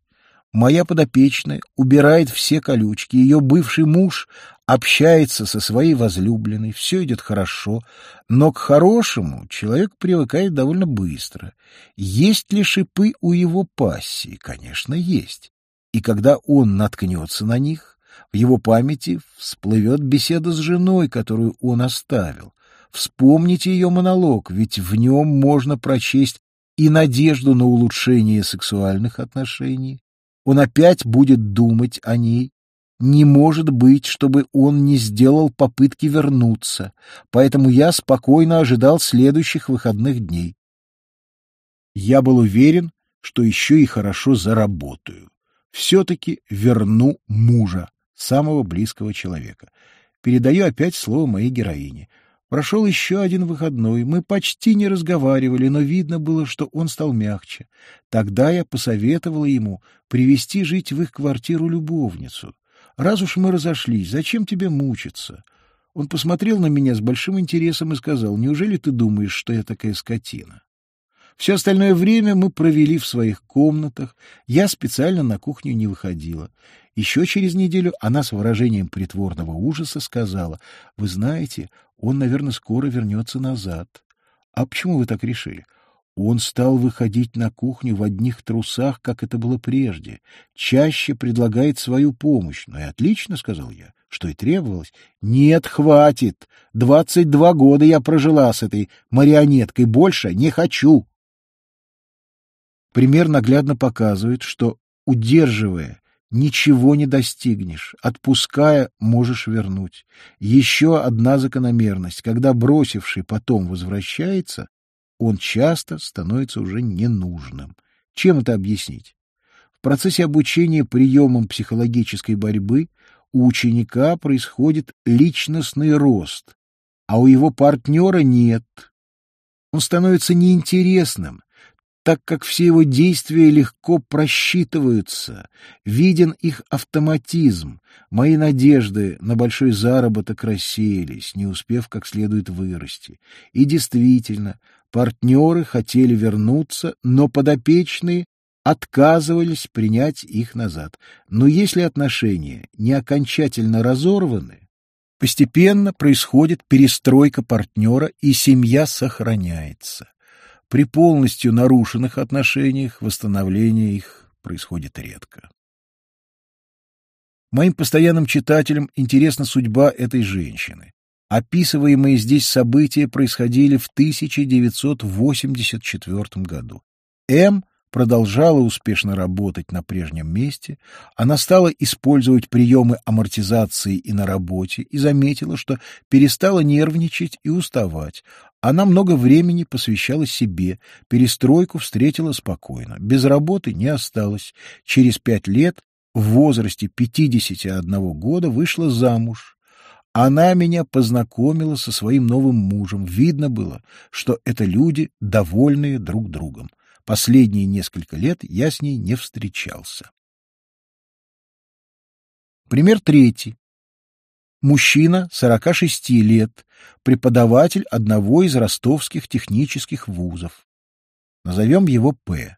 Моя подопечная убирает все колючки, ее бывший муж общается со своей возлюбленной, все идет хорошо, но к хорошему человек привыкает довольно быстро. Есть ли шипы у его пассии? Конечно, есть. И когда он наткнется на них, в его памяти всплывет беседа с женой, которую он оставил. Вспомните ее монолог, ведь в нем можно прочесть и надежду на улучшение сексуальных отношений. Он опять будет думать о ней. Не может быть, чтобы он не сделал попытки вернуться, поэтому я спокойно ожидал следующих выходных дней. Я был уверен, что еще и хорошо заработаю все-таки верну мужа, самого близкого человека. Передаю опять слово моей героине. Прошел еще один выходной. Мы почти не разговаривали, но видно было, что он стал мягче. Тогда я посоветовала ему привести жить в их квартиру любовницу. Раз уж мы разошлись, зачем тебе мучиться? Он посмотрел на меня с большим интересом и сказал, «Неужели ты думаешь, что я такая скотина?» Все остальное время мы провели в своих комнатах. Я специально на кухню не выходила. Еще через неделю она с выражением притворного ужаса сказала, «Вы знаете, он, наверное, скоро вернется назад». «А почему вы так решили?» Он стал выходить на кухню в одних трусах, как это было прежде. Чаще предлагает свою помощь. Ну и отлично, — сказал я, — что и требовалось. Нет, хватит. Двадцать два года я прожила с этой марионеткой. Больше не хочу. Пример наглядно показывает, что, удерживая, ничего не достигнешь, отпуская, можешь вернуть. Еще одна закономерность. Когда бросивший потом возвращается, он часто становится уже ненужным. Чем это объяснить? В процессе обучения приемам психологической борьбы у ученика происходит личностный рост, а у его партнера нет. Он становится неинтересным, так как все его действия легко просчитываются, виден их автоматизм. Мои надежды на большой заработок рассеялись, не успев как следует вырасти. И действительно, партнеры хотели вернуться, но подопечные отказывались принять их назад. Но если отношения не окончательно разорваны, постепенно происходит перестройка партнера, и семья сохраняется. При полностью нарушенных отношениях восстановление их происходит редко. Моим постоянным читателям интересна судьба этой женщины. Описываемые здесь события происходили в 1984 году. М продолжала успешно работать на прежнем месте, она стала использовать приемы амортизации и на работе и заметила, что перестала нервничать и уставать. Она много времени посвящала себе, перестройку встретила спокойно, без работы не осталась. Через пять лет, в возрасте 51 года, вышла замуж. Она меня познакомила со своим новым мужем. Видно было, что это люди, довольные друг другом. Последние несколько лет я с ней не встречался. Пример третий. Мужчина, 46 лет, преподаватель одного из ростовских технических вузов. Назовем его П.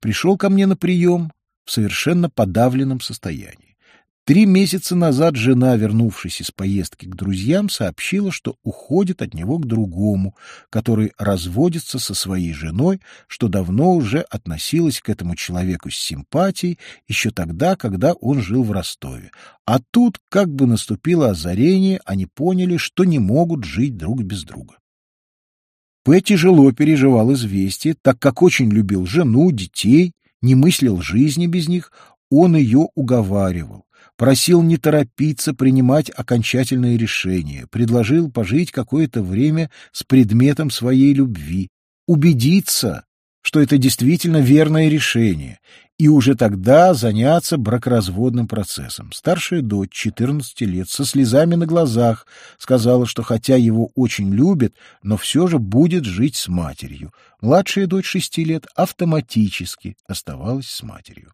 Пришел ко мне на прием в совершенно подавленном состоянии. Три месяца назад жена, вернувшись из поездки к друзьям, сообщила, что уходит от него к другому, который разводится со своей женой, что давно уже относилась к этому человеку с симпатией еще тогда, когда он жил в Ростове. А тут как бы наступило озарение, они поняли, что не могут жить друг без друга. П. тяжело переживал известие, так как очень любил жену, детей, не мыслил жизни без них, он ее уговаривал просил не торопиться принимать окончательное решение, предложил пожить какое-то время с предметом своей любви, убедиться, что это действительно верное решение, и уже тогда заняться бракоразводным процессом. Старшая дочь, 14 лет, со слезами на глазах, сказала, что хотя его очень любит, но все же будет жить с матерью. Младшая дочь, 6 лет, автоматически оставалась с матерью.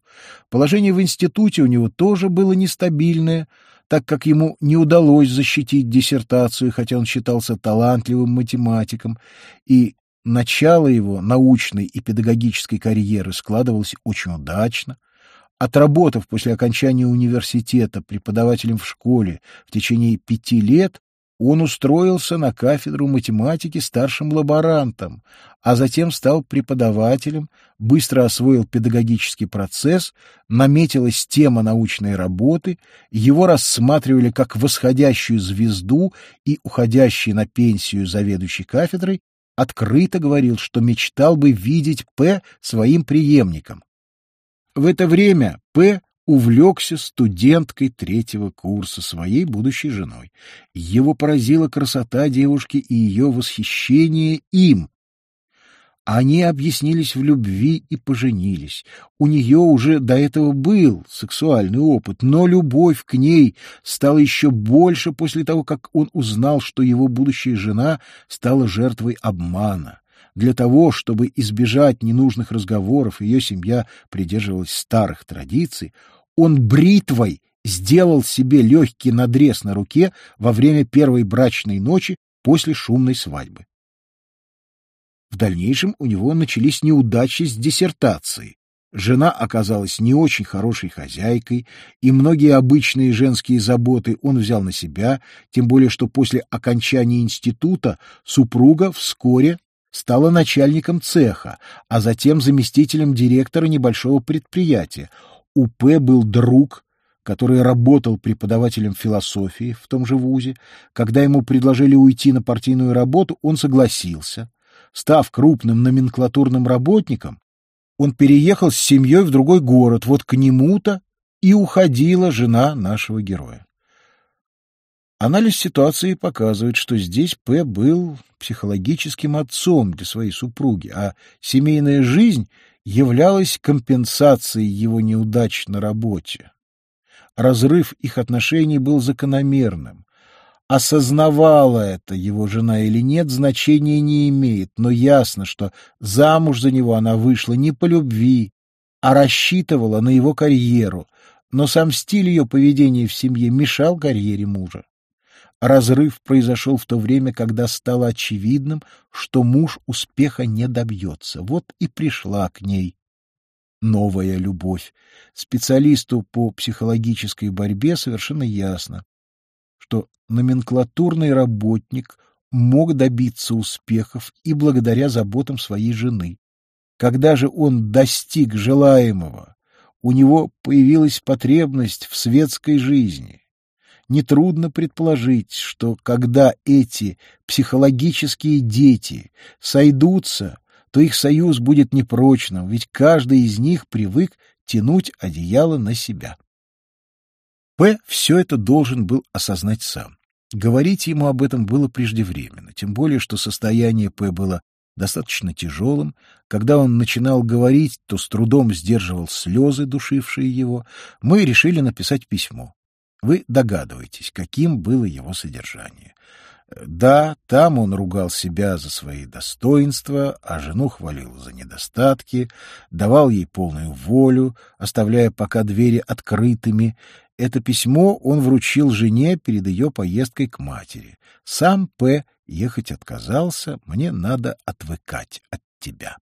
Положение в институте у него тоже было нестабильное, так как ему не удалось защитить диссертацию, хотя он считался талантливым математиком, и Начало его научной и педагогической карьеры складывалось очень удачно. Отработав после окончания университета преподавателем в школе в течение пяти лет, он устроился на кафедру математики старшим лаборантом, а затем стал преподавателем, быстро освоил педагогический процесс, наметилась тема научной работы, его рассматривали как восходящую звезду и уходящий на пенсию заведующий кафедрой открыто говорил, что мечтал бы видеть П своим преемником. В это время П увлекся студенткой третьего курса, своей будущей женой. Его поразила красота девушки и ее восхищение им, они объяснились в любви и поженились. У нее уже до этого был сексуальный опыт, но любовь к ней стала еще больше после того, как он узнал, что его будущая жена стала жертвой обмана. Для того, чтобы избежать ненужных разговоров, ее семья придерживалась старых традиций, он бритвой сделал себе легкий надрез на руке во время первой брачной ночи после шумной свадьбы. В дальнейшем у него начались неудачи с диссертацией. Жена оказалась не очень хорошей хозяйкой, и многие обычные женские заботы он взял на себя, тем более что после окончания института супруга вскоре стала начальником цеха, а затем заместителем директора небольшого предприятия. У П был друг, который работал преподавателем философии в том же вузе. Когда ему предложили уйти на партийную работу, он согласился. Став крупным номенклатурным работником, он переехал с семьей в другой город, вот к нему-то и уходила жена нашего героя. Анализ ситуации показывает, что здесь П. был психологическим отцом для своей супруги, а семейная жизнь являлась компенсацией его неудач на работе. Разрыв их отношений был закономерным. Осознавала это его жена или нет, значения не имеет, но ясно, что замуж за него она вышла не по любви, а рассчитывала на его карьеру, но сам стиль ее поведения в семье мешал карьере мужа. Разрыв произошел в то время, когда стало очевидным, что муж успеха не добьется. Вот и пришла к ней новая любовь. Специалисту по психологической борьбе совершенно ясно, что номенклатурный работник мог добиться успехов и благодаря заботам своей жены. Когда же он достиг желаемого, у него появилась потребность в светской жизни. Нетрудно предположить, что когда эти психологические дети сойдутся, то их союз будет непрочным, ведь каждый из них привык тянуть одеяло на себя. П. все это должен был осознать сам. Говорить ему об этом было преждевременно, тем более, что состояние П. было достаточно тяжелым. Когда он начинал говорить, то с трудом сдерживал слезы, душившие его. Мы решили написать письмо. Вы догадываетесь, каким было его содержание. Да, там он ругал себя за свои достоинства, а жену хвалил за недостатки, давал ей полную волю, оставляя пока двери открытыми. Это письмо он вручил жене перед ее поездкой к матери. Сам П. ехать отказался, мне надо отвыкать от тебя.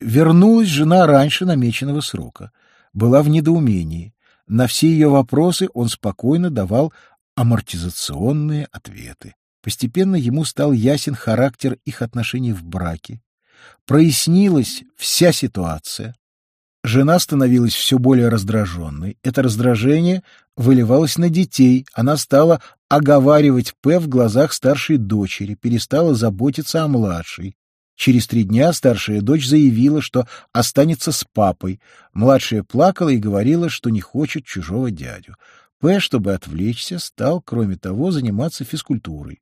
Вернулась жена раньше намеченного срока. Была в недоумении. На все ее вопросы он спокойно давал амортизационные ответы. Постепенно ему стал ясен характер их отношений в браке. Прояснилась вся ситуация. Жена становилась все более раздраженной. Это раздражение выливалось на детей. Она стала оговаривать П в глазах старшей дочери, перестала заботиться о младшей. Через три дня старшая дочь заявила, что останется с папой. Младшая плакала и говорила, что не хочет чужого дядю. П, чтобы отвлечься, стал, кроме того, заниматься физкультурой.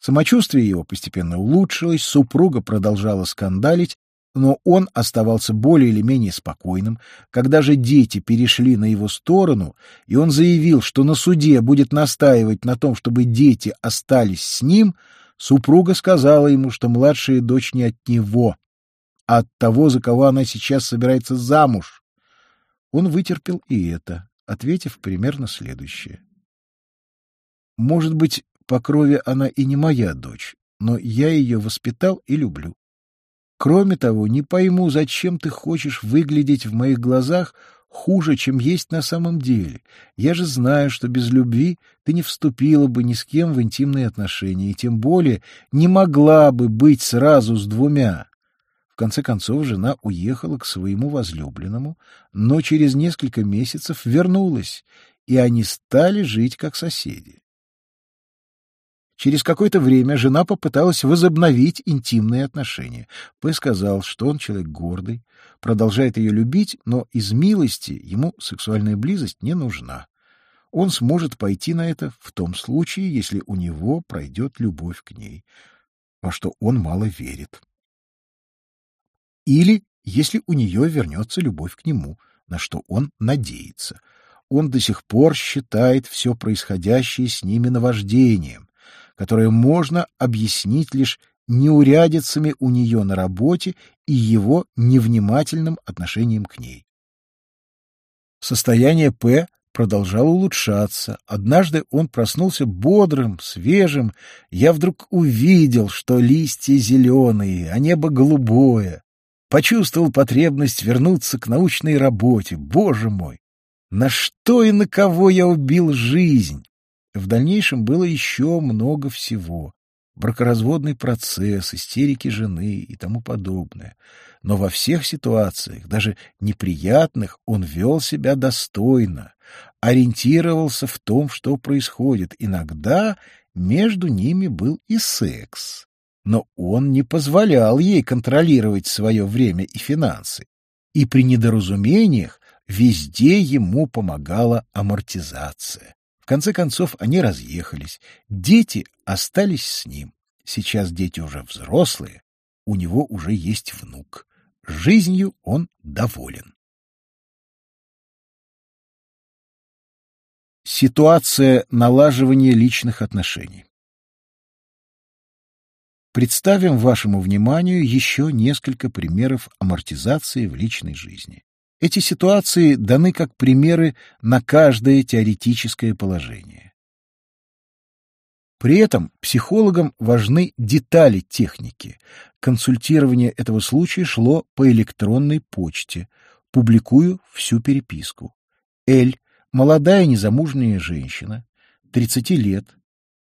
Самочувствие его постепенно улучшилось, супруга продолжала скандалить, но он оставался более или менее спокойным. Когда же дети перешли на его сторону, и он заявил, что на суде будет настаивать на том, чтобы дети остались с ним, супруга сказала ему, что младшая дочь не от него, а от того, за кого она сейчас собирается замуж. Он вытерпел и это, ответив примерно следующее. Может быть, по крови она и не моя дочь, но я ее воспитал и люблю. Кроме того, не пойму, зачем ты хочешь выглядеть в моих глазах хуже, чем есть на самом деле. Я же знаю, что без любви ты не вступила бы ни с кем в интимные отношения, и тем более не могла бы быть сразу с двумя. В конце концов, жена уехала к своему возлюбленному, но через несколько месяцев вернулась, и они стали жить как соседи. Через какое-то время жена попыталась возобновить интимные отношения. П. сказал, что он человек гордый, продолжает ее любить, но из милости ему сексуальная близость не нужна. Он сможет пойти на это в том случае, если у него пройдет любовь к ней, во что он мало верит. Или если у нее вернется любовь к нему, на что он надеется. Он до сих пор считает все происходящее с ними наваждением, которое можно объяснить лишь неурядицами у нее на работе и его невнимательным отношением к ней. Состояние П продолжало улучшаться. Однажды он проснулся бодрым, свежим. Я вдруг увидел, что листья зеленые, а небо голубое. Почувствовал потребность вернуться к научной работе. Боже мой! На что и на кого я убил жизнь? В дальнейшем было еще много всего. Бракоразводный процесс, истерики жены и тому подобное. Но во всех ситуациях, даже неприятных, он вел себя достойно, ориентировался в том, что происходит. Иногда между ними был и секс. Но он не позволял ей контролировать свое время и финансы. И при недоразумениях везде ему помогала амортизация конце концов они разъехались. Дети остались с ним. Сейчас дети уже взрослые, у него уже есть внук. Жизнью он доволен. Ситуация налаживания личных отношений. Представим вашему вниманию еще несколько примеров амортизации в личной жизни. Эти ситуации даны как примеры на каждое теоретическое положение. При этом психологам важны детали техники. Консультирование этого случая шло по электронной почте. Публикую всю переписку. Эль, молодая незамужняя женщина, 30 лет,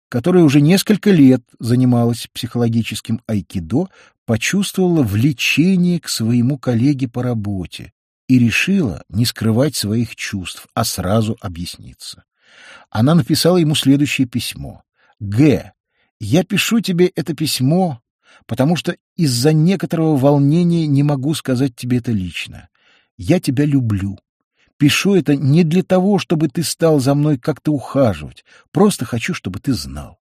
которая уже несколько лет занималась психологическим айкидо, почувствовала влечение к своему коллеге по работе и решила не скрывать своих чувств, а сразу объясниться. Она написала ему следующее письмо. «Г. Я пишу тебе это письмо, потому что из-за некоторого волнения не могу сказать тебе это лично. Я тебя люблю. Пишу это не для того, чтобы ты стал за мной как-то ухаживать, просто хочу, чтобы ты знал.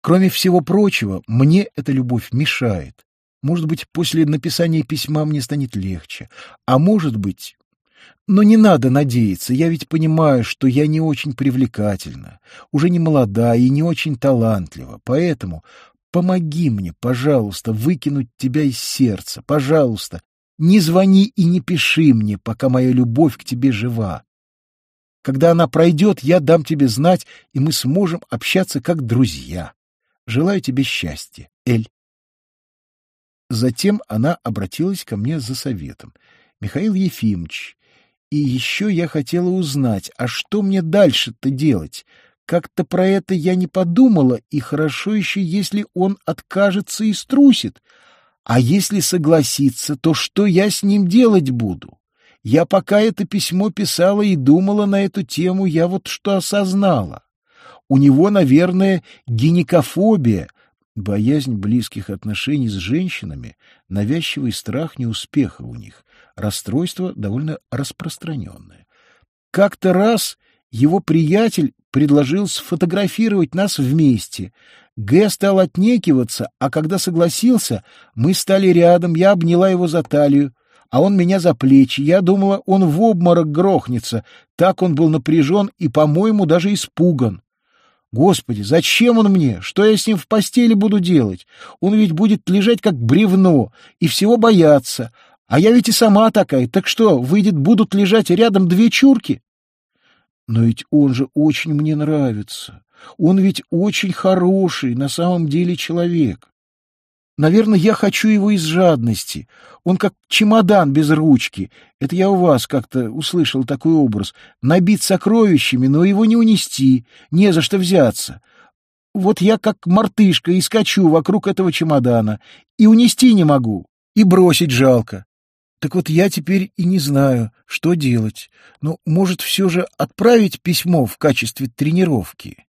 Кроме всего прочего, мне эта любовь мешает, может быть, после написания письма мне станет легче. А может быть... Но не надо надеяться, я ведь понимаю, что я не очень привлекательна, уже не молода и не очень талантлива, поэтому помоги мне, пожалуйста, выкинуть тебя из сердца, пожалуйста, не звони и не пиши мне, пока моя любовь к тебе жива. Когда она пройдет, я дам тебе знать, и мы сможем общаться как друзья. Желаю тебе счастья, Эль. Затем она обратилась ко мне за советом. «Михаил Ефимович, и еще я хотела узнать, а что мне дальше-то делать? Как-то про это я не подумала, и хорошо еще, если он откажется и струсит. А если согласится, то что я с ним делать буду? Я пока это письмо писала и думала на эту тему, я вот что осознала. У него, наверное, гинекофобия, Боязнь близких отношений с женщинами, навязчивый страх неуспеха у них, расстройство довольно распространенное. Как-то раз его приятель предложил сфотографировать нас вместе. Г стал отнекиваться, а когда согласился, мы стали рядом, я обняла его за талию, а он меня за плечи. Я думала, он в обморок грохнется. Так он был напряжен и, по-моему, даже испуган. Господи, зачем он мне? Что я с ним в постели буду делать? Он ведь будет лежать как бревно и всего бояться. А я ведь и сама такая. Так что, выйдет, будут лежать рядом две чурки? Но ведь он же очень мне нравится. Он ведь очень хороший на самом деле человек. Наверное, я хочу его из жадности. Он как чемодан без ручки. Это я у вас как-то услышал такой образ. Набит сокровищами, но его не унести, не за что взяться. Вот я как мартышка и скачу вокруг этого чемодана. И унести не могу, и бросить жалко. Так вот я теперь и не знаю, что делать. Но, может, все же отправить письмо в качестве тренировки?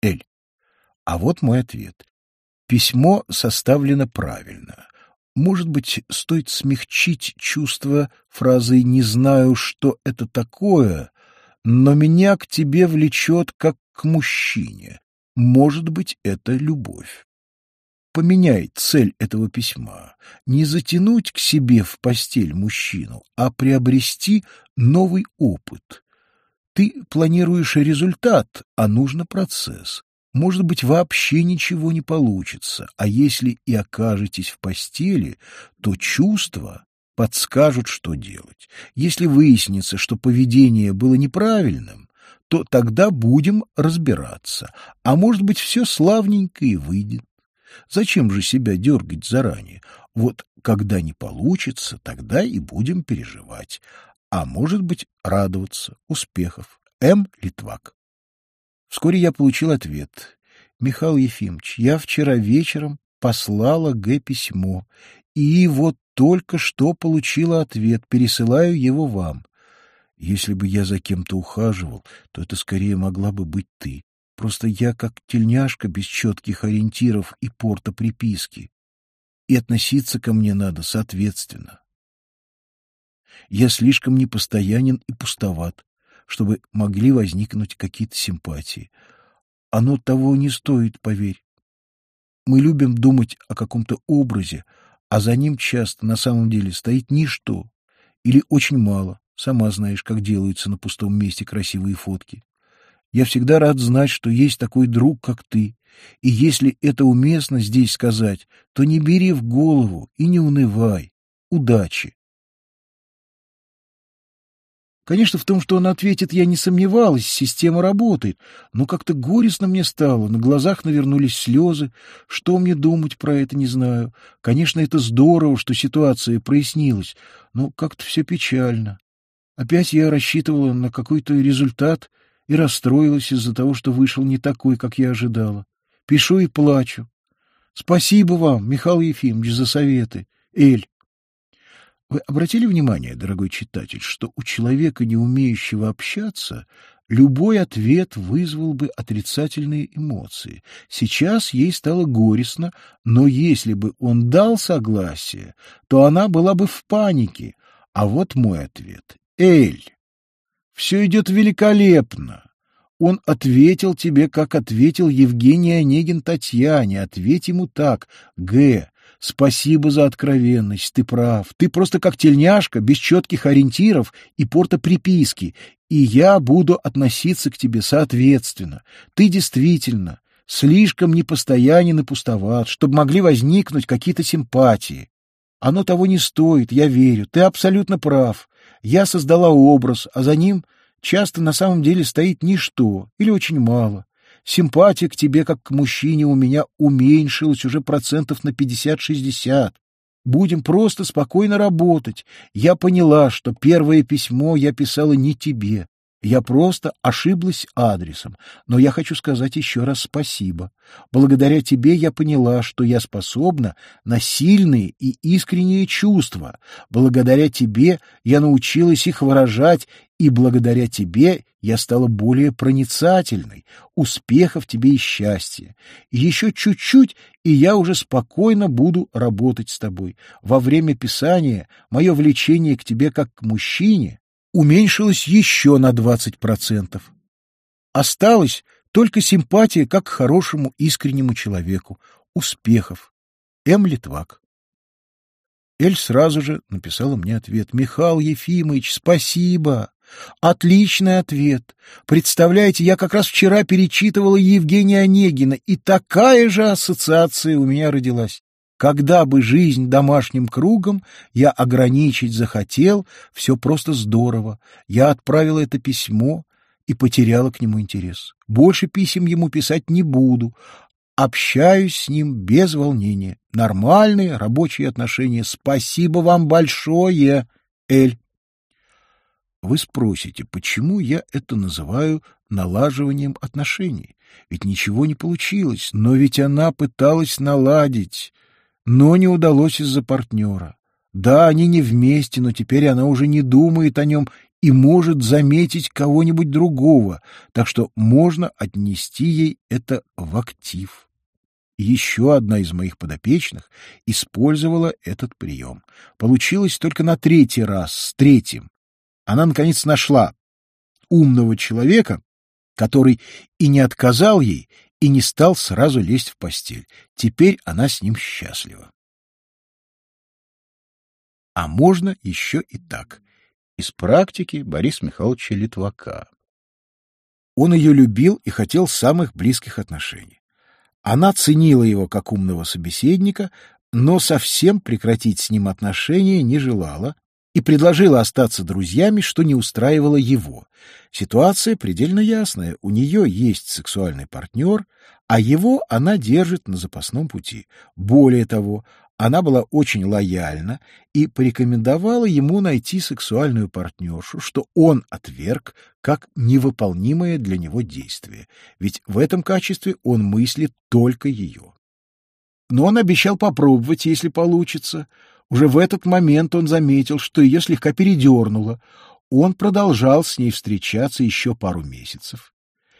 Эль. А вот мой ответ. Письмо составлено правильно. Может быть, стоит смягчить чувство фразой «не знаю, что это такое», но меня к тебе влечет как к мужчине. Может быть, это любовь. Поменяй цель этого письма. Не затянуть к себе в постель мужчину, а приобрести новый опыт. Ты планируешь результат, а нужно процесс. Может быть, вообще ничего не получится, а если и окажетесь в постели, то чувства подскажут, что делать. Если выяснится, что поведение было неправильным, то тогда будем разбираться, а может быть, все славненько и выйдет. Зачем же себя дергать заранее? Вот когда не получится, тогда и будем переживать. А может быть, радоваться. Успехов. М. Литвак. Вскоре я получил ответ. «Михаил Ефимович, я вчера вечером послала Г. письмо, и вот только что получила ответ, пересылаю его вам. Если бы я за кем-то ухаживал, то это скорее могла бы быть ты. Просто я как тельняшка без четких ориентиров и порта приписки. И относиться ко мне надо соответственно. Я слишком непостоянен и пустоват чтобы могли возникнуть какие-то симпатии. Оно того не стоит, поверь. Мы любим думать о каком-то образе, а за ним часто на самом деле стоит ничто или очень мало. Сама знаешь, как делаются на пустом месте красивые фотки. Я всегда рад знать, что есть такой друг, как ты. И если это уместно здесь сказать, то не бери в голову и не унывай. Удачи! Конечно, в том, что он ответит, я не сомневалась, система работает, но как-то горестно мне стало, на глазах навернулись слезы. Что мне думать про это, не знаю. Конечно, это здорово, что ситуация прояснилась, но как-то все печально. Опять я рассчитывала на какой-то результат и расстроилась из-за того, что вышел не такой, как я ожидала. Пишу и плачу. Спасибо вам, Михаил Ефимович, за советы. Эль, вы обратили внимание, дорогой читатель, что у человека, не умеющего общаться, любой ответ вызвал бы отрицательные эмоции. Сейчас ей стало горестно, но если бы он дал согласие, то она была бы в панике. А вот мой ответ. Эль, все идет великолепно. Он ответил тебе, как ответил Евгений Онегин Татьяне. Ответь ему так. Г. Спасибо за откровенность, ты прав. Ты просто как тельняшка, без четких ориентиров и порта приписки, и я буду относиться к тебе соответственно. Ты действительно слишком непостоянен и пустоват, чтобы могли возникнуть какие-то симпатии. Оно того не стоит, я верю. Ты абсолютно прав. Я создала образ, а за ним часто на самом деле стоит ничто или очень мало. Симпатия к тебе, как к мужчине, у меня уменьшилась уже процентов на пятьдесят-шестьдесят. Будем просто спокойно работать. Я поняла, что первое письмо я писала не тебе, я просто ошиблась адресом, но я хочу сказать еще раз спасибо. Благодаря тебе я поняла, что я способна на сильные и искренние чувства. Благодаря тебе я научилась их выражать, и благодаря тебе я стала более проницательной. Успехов тебе и счастья. Еще чуть-чуть, и я уже спокойно буду работать с тобой. Во время писания мое влечение к тебе как к мужчине уменьшилось еще на 20%. Осталось Только симпатия как к хорошему, искреннему человеку. Успехов. М. Литвак. Эль сразу же написала мне ответ. «Михаил Ефимович, спасибо! Отличный ответ! Представляете, я как раз вчера перечитывала Евгения Онегина, и такая же ассоциация у меня родилась. Когда бы жизнь домашним кругом я ограничить захотел, все просто здорово. Я отправила это письмо и потеряла к нему интерес. Больше писем ему писать не буду, Общаюсь с ним без волнения. Нормальные рабочие отношения. Спасибо вам большое, Эль. Вы спросите, почему я это называю налаживанием отношений? Ведь ничего не получилось, но ведь она пыталась наладить, но не удалось из-за партнера. Да, они не вместе, но теперь она уже не думает о нем и может заметить кого-нибудь другого, так что можно отнести ей это в актив еще одна из моих подопечных использовала этот прием. Получилось только на третий раз, с третьим. Она, наконец, нашла умного человека, который и не отказал ей, и не стал сразу лезть в постель. Теперь она с ним счастлива. А можно еще и так. Из практики Бориса Михайловича Литвака. Он ее любил и хотел самых близких отношений. Она ценила его как умного собеседника, но совсем прекратить с ним отношения не желала и предложила остаться друзьями, что не устраивало его. Ситуация предельно ясная. У нее есть сексуальный партнер, а его она держит на запасном пути. Более того, она была очень лояльна и порекомендовала ему найти сексуальную партнершу, что он отверг как невыполнимое для него действие, ведь в этом качестве он мыслит только ее. Но он обещал попробовать, если получится. Уже в этот момент он заметил, что ее слегка передернуло. Он продолжал с ней встречаться еще пару месяцев.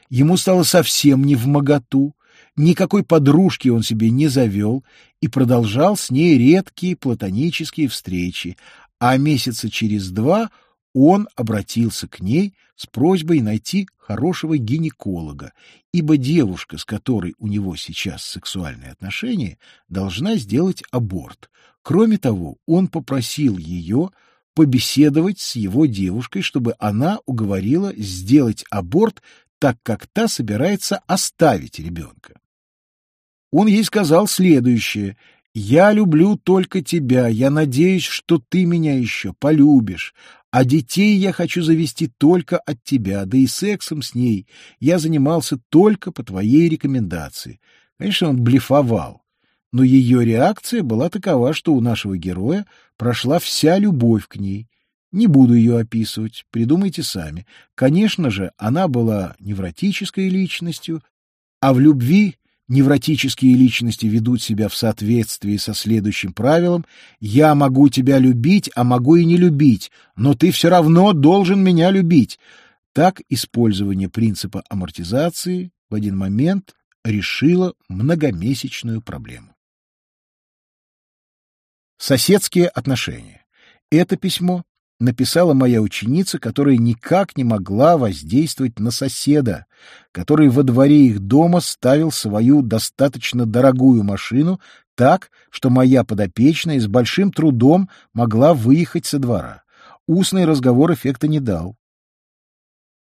Ему стало совсем не в моготу, Никакой подружки он себе не завел и продолжал с ней редкие платонические встречи, а месяца через два он обратился к ней с просьбой найти хорошего гинеколога, ибо девушка, с которой у него сейчас сексуальные отношения, должна сделать аборт. Кроме того, он попросил ее побеседовать с его девушкой, чтобы она уговорила сделать аборт так как та собирается оставить ребенка. Он ей сказал следующее. «Я люблю только тебя, я надеюсь, что ты меня еще полюбишь, а детей я хочу завести только от тебя, да и сексом с ней я занимался только по твоей рекомендации». Конечно, он блефовал, но ее реакция была такова, что у нашего героя прошла вся любовь к ней, не буду ее описывать, придумайте сами. Конечно же, она была невротической личностью, а в любви невротические личности ведут себя в соответствии со следующим правилом «Я могу тебя любить, а могу и не любить, но ты все равно должен меня любить». Так использование принципа амортизации в один момент решило многомесячную проблему. Соседские отношения. Это письмо написала моя ученица, которая никак не могла воздействовать на соседа, который во дворе их дома ставил свою достаточно дорогую машину так, что моя подопечная с большим трудом могла выехать со двора. Устный разговор эффекта не дал.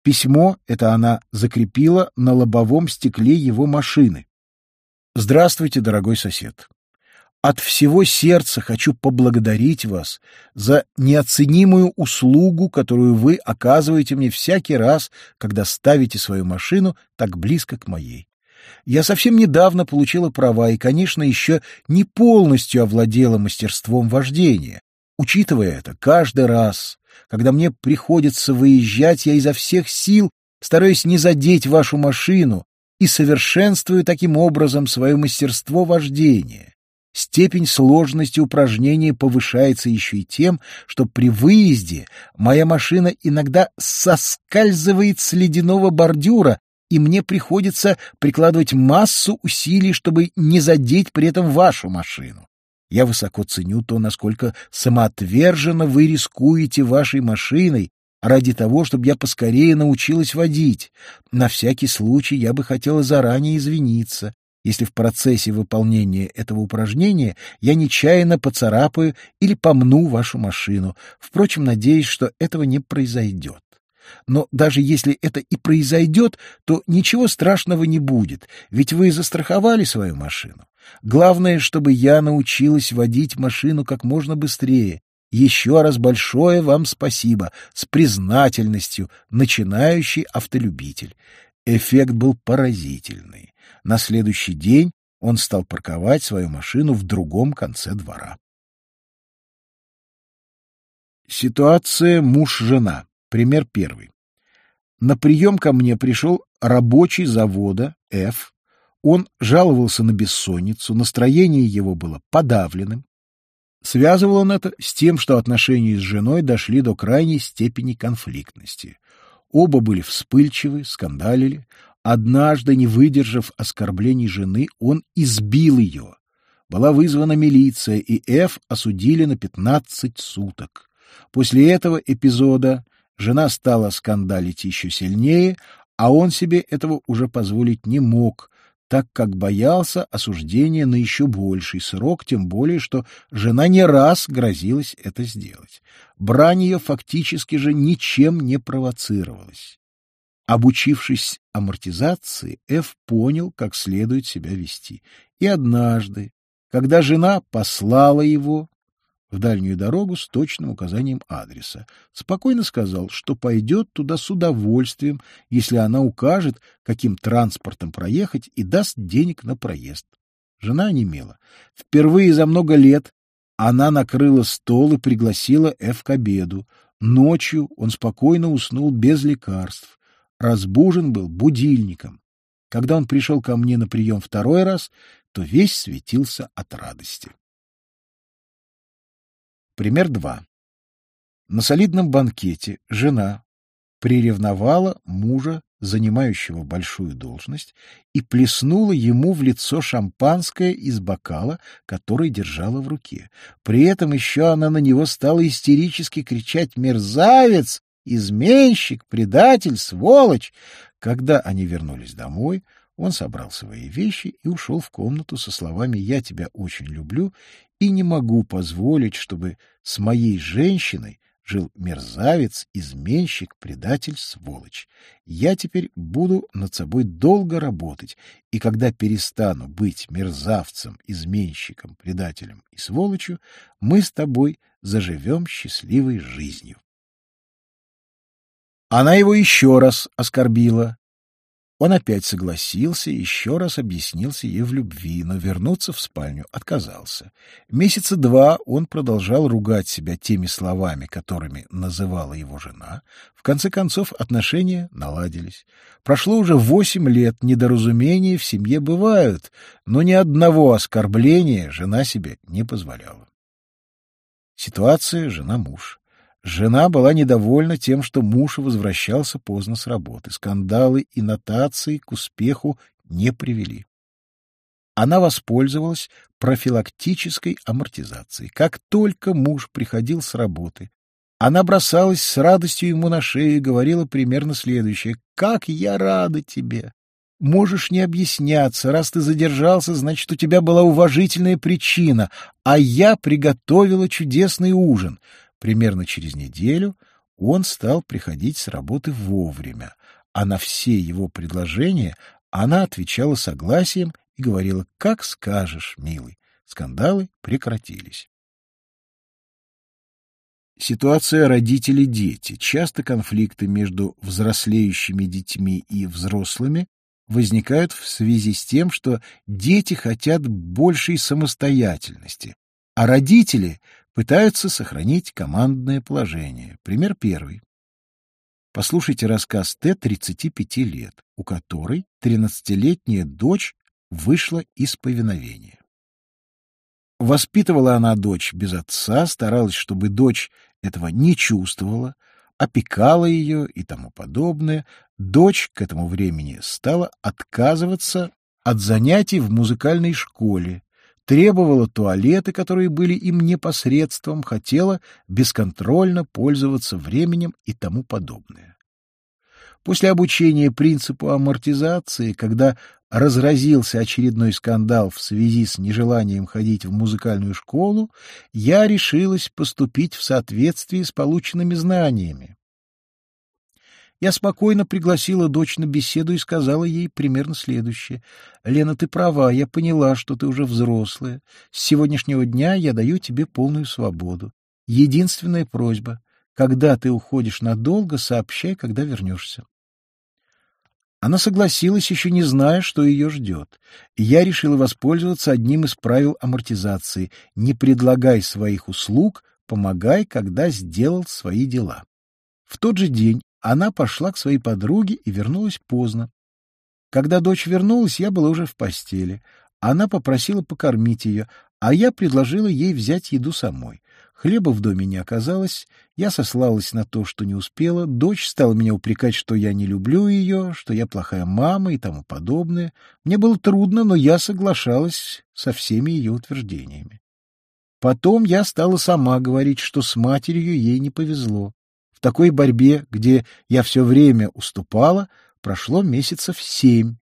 Письмо это она закрепила на лобовом стекле его машины. «Здравствуйте, дорогой сосед. От всего сердца хочу поблагодарить вас за неоценимую услугу, которую вы оказываете мне всякий раз, когда ставите свою машину так близко к моей. Я совсем недавно получила права и, конечно, еще не полностью овладела мастерством вождения. Учитывая это, каждый раз, когда мне приходится выезжать, я изо всех сил стараюсь не задеть вашу машину и совершенствую таким образом свое мастерство вождения. Степень сложности упражнения повышается еще и тем, что при выезде моя машина иногда соскальзывает с ледяного бордюра, и мне приходится прикладывать массу усилий, чтобы не задеть при этом вашу машину. Я высоко ценю то, насколько самоотверженно вы рискуете вашей машиной, ради того, чтобы я поскорее научилась водить. На всякий случай я бы хотела заранее извиниться, если в процессе выполнения этого упражнения я нечаянно поцарапаю или помну вашу машину. Впрочем, надеюсь, что этого не произойдет. Но даже если это и произойдет, то ничего страшного не будет, ведь вы застраховали свою машину. Главное, чтобы я научилась водить машину как можно быстрее. Еще раз большое вам спасибо, с признательностью, начинающий автолюбитель. Эффект был поразительный. На следующий день он стал парковать свою машину в другом конце двора. Ситуация муж-жена. Пример первый. На прием ко мне пришел рабочий завода Ф. Он жаловался на бессонницу, настроение его было подавленным. Связывал он это с тем, что отношения с женой дошли до крайней степени конфликтности. Оба были вспыльчивы, скандалили. Однажды, не выдержав оскорблений жены, он избил ее. Была вызвана милиция, и Ф осудили на пятнадцать суток. После этого эпизода жена стала скандалить еще сильнее, а он себе этого уже позволить не мог, так как боялся осуждения на еще больший срок, тем более, что жена не раз грозилась это сделать. Брань ее фактически же ничем не провоцировалась. Обучившись амортизации, Ф понял, как следует себя вести. И однажды, когда жена послала его в дальнюю дорогу с точным указанием адреса, спокойно сказал, что пойдет туда с удовольствием, если она укажет, каким транспортом проехать и даст денег на проезд. Жена немела. Впервые за много лет она накрыла стол и пригласила Ф к обеду. Ночью он спокойно уснул без лекарств разбужен был будильником. Когда он пришел ко мне на прием второй раз, то весь светился от радости. Пример два. На солидном банкете жена приревновала мужа, занимающего большую должность, и плеснула ему в лицо шампанское из бокала, который держала в руке. При этом еще она на него стала истерически кричать «Мерзавец! Изменщик, предатель, сволочь! Когда они вернулись домой, он собрал свои вещи и ушел в комнату со словами «Я тебя очень люблю и не могу позволить, чтобы с моей женщиной жил мерзавец, изменщик, предатель, сволочь. Я теперь буду над собой долго работать, и когда перестану быть мерзавцем, изменщиком, предателем и сволочью, мы с тобой заживем счастливой жизнью. Она его еще раз оскорбила. Он опять согласился еще раз объяснился ей в любви, но вернуться в спальню отказался. Месяца два он продолжал ругать себя теми словами, которыми называла его жена. В конце концов отношения наладились. Прошло уже восемь лет, недоразумения в семье бывают, но ни одного оскорбления жена себе не позволяла. Ситуация жена-муж. Жена была недовольна тем, что муж возвращался поздно с работы. Скандалы и нотации к успеху не привели. Она воспользовалась профилактической амортизацией. Как только муж приходил с работы, она бросалась с радостью ему на шею и говорила примерно следующее. «Как я рада тебе! Можешь не объясняться. Раз ты задержался, значит, у тебя была уважительная причина, а я приготовила чудесный ужин. Примерно через неделю он стал приходить с работы вовремя, а на все его предложения она отвечала согласием и говорила «как скажешь, милый». Скандалы прекратились. Ситуация родители-дети. Часто конфликты между взрослеющими детьми и взрослыми возникают в связи с тем, что дети хотят большей самостоятельности, а родители пытаются сохранить командное положение. Пример первый. Послушайте рассказ Т. 35 лет, у которой 13-летняя дочь вышла из повиновения. Воспитывала она дочь без отца, старалась, чтобы дочь этого не чувствовала, опекала ее и тому подобное. Дочь к этому времени стала отказываться от занятий в музыкальной школе, требовала туалеты, которые были им непосредством, хотела бесконтрольно пользоваться временем и тому подобное. После обучения принципу амортизации, когда разразился очередной скандал в связи с нежеланием ходить в музыкальную школу, я решилась поступить в соответствии с полученными знаниями. Я спокойно пригласила дочь на беседу и сказала ей примерно следующее. «Лена, ты права, я поняла, что ты уже взрослая. С сегодняшнего дня я даю тебе полную свободу. Единственная просьба — когда ты уходишь надолго, сообщай, когда вернешься». Она согласилась, еще не зная, что ее ждет. Я решила воспользоваться одним из правил амортизации — не предлагай своих услуг, помогай, когда сделал свои дела. В тот же день она пошла к своей подруге и вернулась поздно. Когда дочь вернулась, я была уже в постели. Она попросила покормить ее, а я предложила ей взять еду самой. Хлеба в доме не оказалось, я сослалась на то, что не успела, дочь стала меня упрекать, что я не люблю ее, что я плохая мама и тому подобное. Мне было трудно, но я соглашалась со всеми ее утверждениями. Потом я стала сама говорить, что с матерью ей не повезло. Такой борьбе, где я все время уступала, прошло месяцев семь.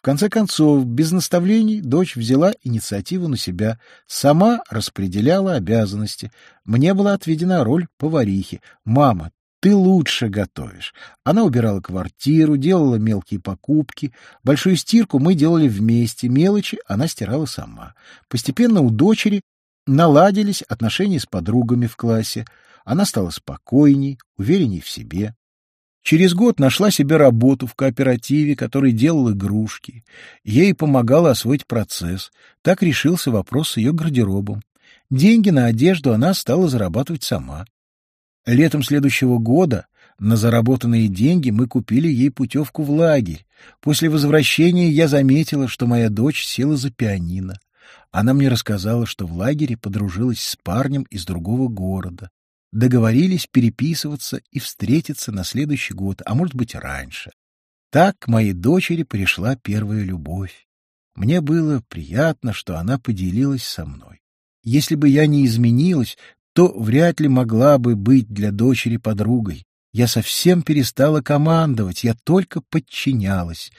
В конце концов, без наставлений дочь взяла инициативу на себя, сама распределяла обязанности. Мне была отведена роль поварихи. «Мама, ты лучше готовишь». Она убирала квартиру, делала мелкие покупки. Большую стирку мы делали вместе, мелочи она стирала сама. Постепенно у дочери наладились отношения с подругами в классе. Она стала спокойней, уверенней в себе. Через год нашла себе работу в кооперативе, который делал игрушки. Ей помогала освоить процесс. Так решился вопрос с ее гардеробом. Деньги на одежду она стала зарабатывать сама. Летом следующего года на заработанные деньги мы купили ей путевку в лагерь. После возвращения я заметила, что моя дочь села за пианино. Она мне рассказала, что в лагере подружилась с парнем из другого города договорились переписываться и встретиться на следующий год, а может быть раньше. Так к моей дочери пришла первая любовь. Мне было приятно, что она поделилась со мной. Если бы я не изменилась, то вряд ли могла бы быть для дочери подругой. Я совсем перестала командовать, я только подчинялась.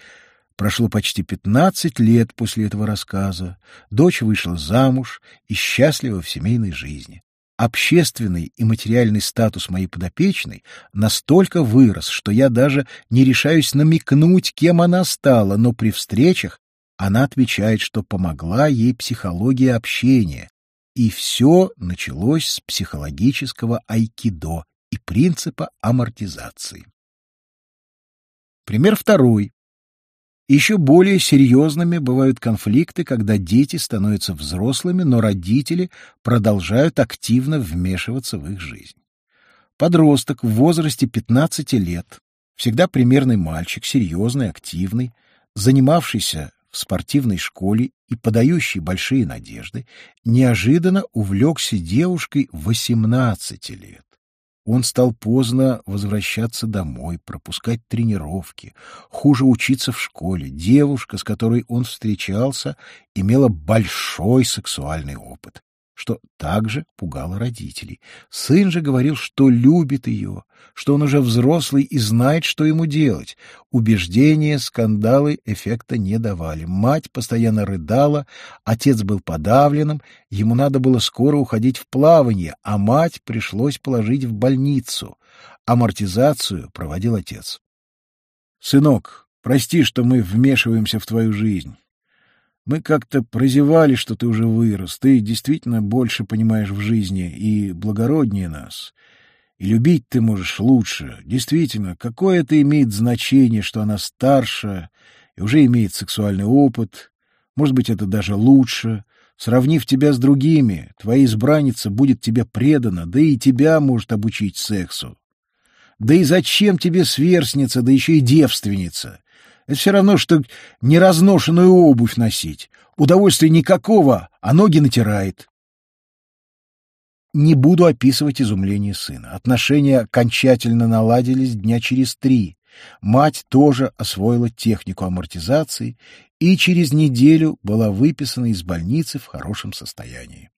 Прошло почти пятнадцать лет после этого рассказа. Дочь вышла замуж и счастлива в семейной жизни общественный и материальный статус моей подопечной настолько вырос, что я даже не решаюсь намекнуть, кем она стала, но при встречах она отвечает, что помогла ей психология общения, и все началось с психологического айкидо и принципа амортизации. Пример второй. Еще более серьезными бывают конфликты, когда дети становятся взрослыми, но родители продолжают активно вмешиваться в их жизнь. Подросток в возрасте 15 лет, всегда примерный мальчик, серьезный, активный, занимавшийся в спортивной школе и подающий большие надежды, неожиданно увлекся девушкой 18 лет. Он стал поздно возвращаться домой, пропускать тренировки, хуже учиться в школе. Девушка, с которой он встречался, имела большой сексуальный опыт что также пугало родителей. Сын же говорил, что любит ее, что он уже взрослый и знает, что ему делать. Убеждения, скандалы эффекта не давали. Мать постоянно рыдала, отец был подавленным, ему надо было скоро уходить в плавание, а мать пришлось положить в больницу. Амортизацию проводил отец. «Сынок, прости, что мы вмешиваемся в твою жизнь. Мы как-то прозевали, что ты уже вырос. Ты действительно больше понимаешь в жизни и благороднее нас. И любить ты можешь лучше. Действительно, какое это имеет значение, что она старше и уже имеет сексуальный опыт. Может быть, это даже лучше. Сравнив тебя с другими, твоя избранница будет тебе предана, да и тебя может обучить сексу. Да и зачем тебе сверстница, да еще и девственница? Это все равно, что неразношенную обувь носить. Удовольствия никакого, а ноги натирает. Не буду описывать изумление сына. Отношения окончательно наладились дня через три. Мать тоже освоила технику амортизации, и через неделю была выписана из больницы в хорошем состоянии.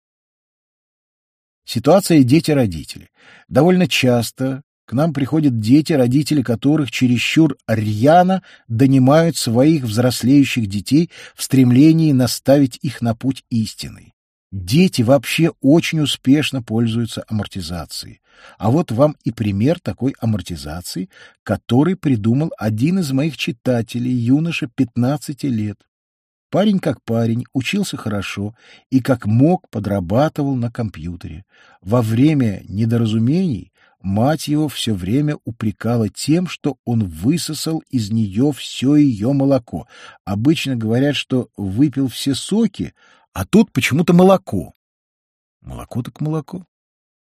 Ситуация дети-родители. Довольно часто к нам приходят дети, родители которых чересчур рьяно донимают своих взрослеющих детей в стремлении наставить их на путь истины. Дети вообще очень успешно пользуются амортизацией. А вот вам и пример такой амортизации, который придумал один из моих читателей, юноша 15 лет. Парень как парень, учился хорошо и как мог подрабатывал на компьютере. Во время недоразумений мать его все время упрекала тем, что он высосал из нее все ее молоко. Обычно говорят, что выпил все соки, а тут почему-то молоко. Молоко так молоко.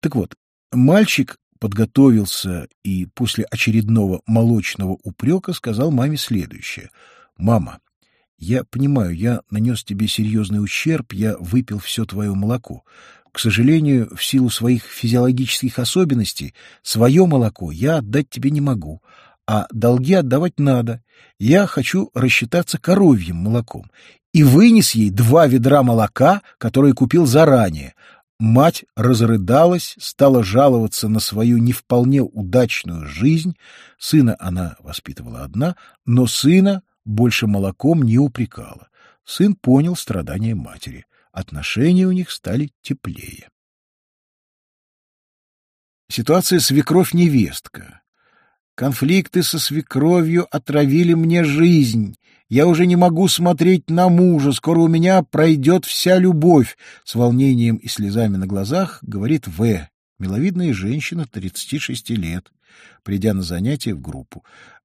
Так вот, мальчик подготовился и после очередного молочного упрека сказал маме следующее. «Мама, я понимаю, я нанес тебе серьезный ущерб, я выпил все твое молоко. К сожалению, в силу своих физиологических особенностей, свое молоко я отдать тебе не могу, а долги отдавать надо. Я хочу рассчитаться коровьим молоком. И вынес ей два ведра молока, которые купил заранее. Мать разрыдалась, стала жаловаться на свою не вполне удачную жизнь. Сына она воспитывала одна, но сына больше молоком не упрекала. Сын понял страдания матери. Отношения у них стали теплее. Ситуация свекровь-невестка. Конфликты со свекровью отравили мне жизнь. Я уже не могу смотреть на мужа, скоро у меня пройдет вся любовь. С волнением и слезами на глазах говорит В. Миловидная женщина 36 лет, придя на занятие в группу.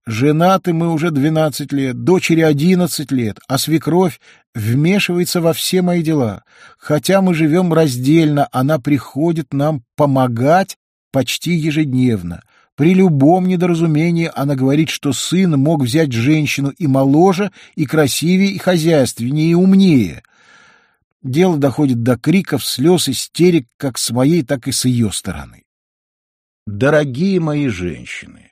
Женаты мы уже двенадцать лет, дочери одиннадцать лет, а свекровь вмешивается во все мои дела. Хотя мы живем раздельно, она приходит нам помогать почти ежедневно. При любом недоразумении она говорит, что сын мог взять женщину и моложе, и красивее, и хозяйственнее, и умнее. Дело доходит до криков, слез, истерик как с моей, так и с ее стороны. Дорогие мои женщины,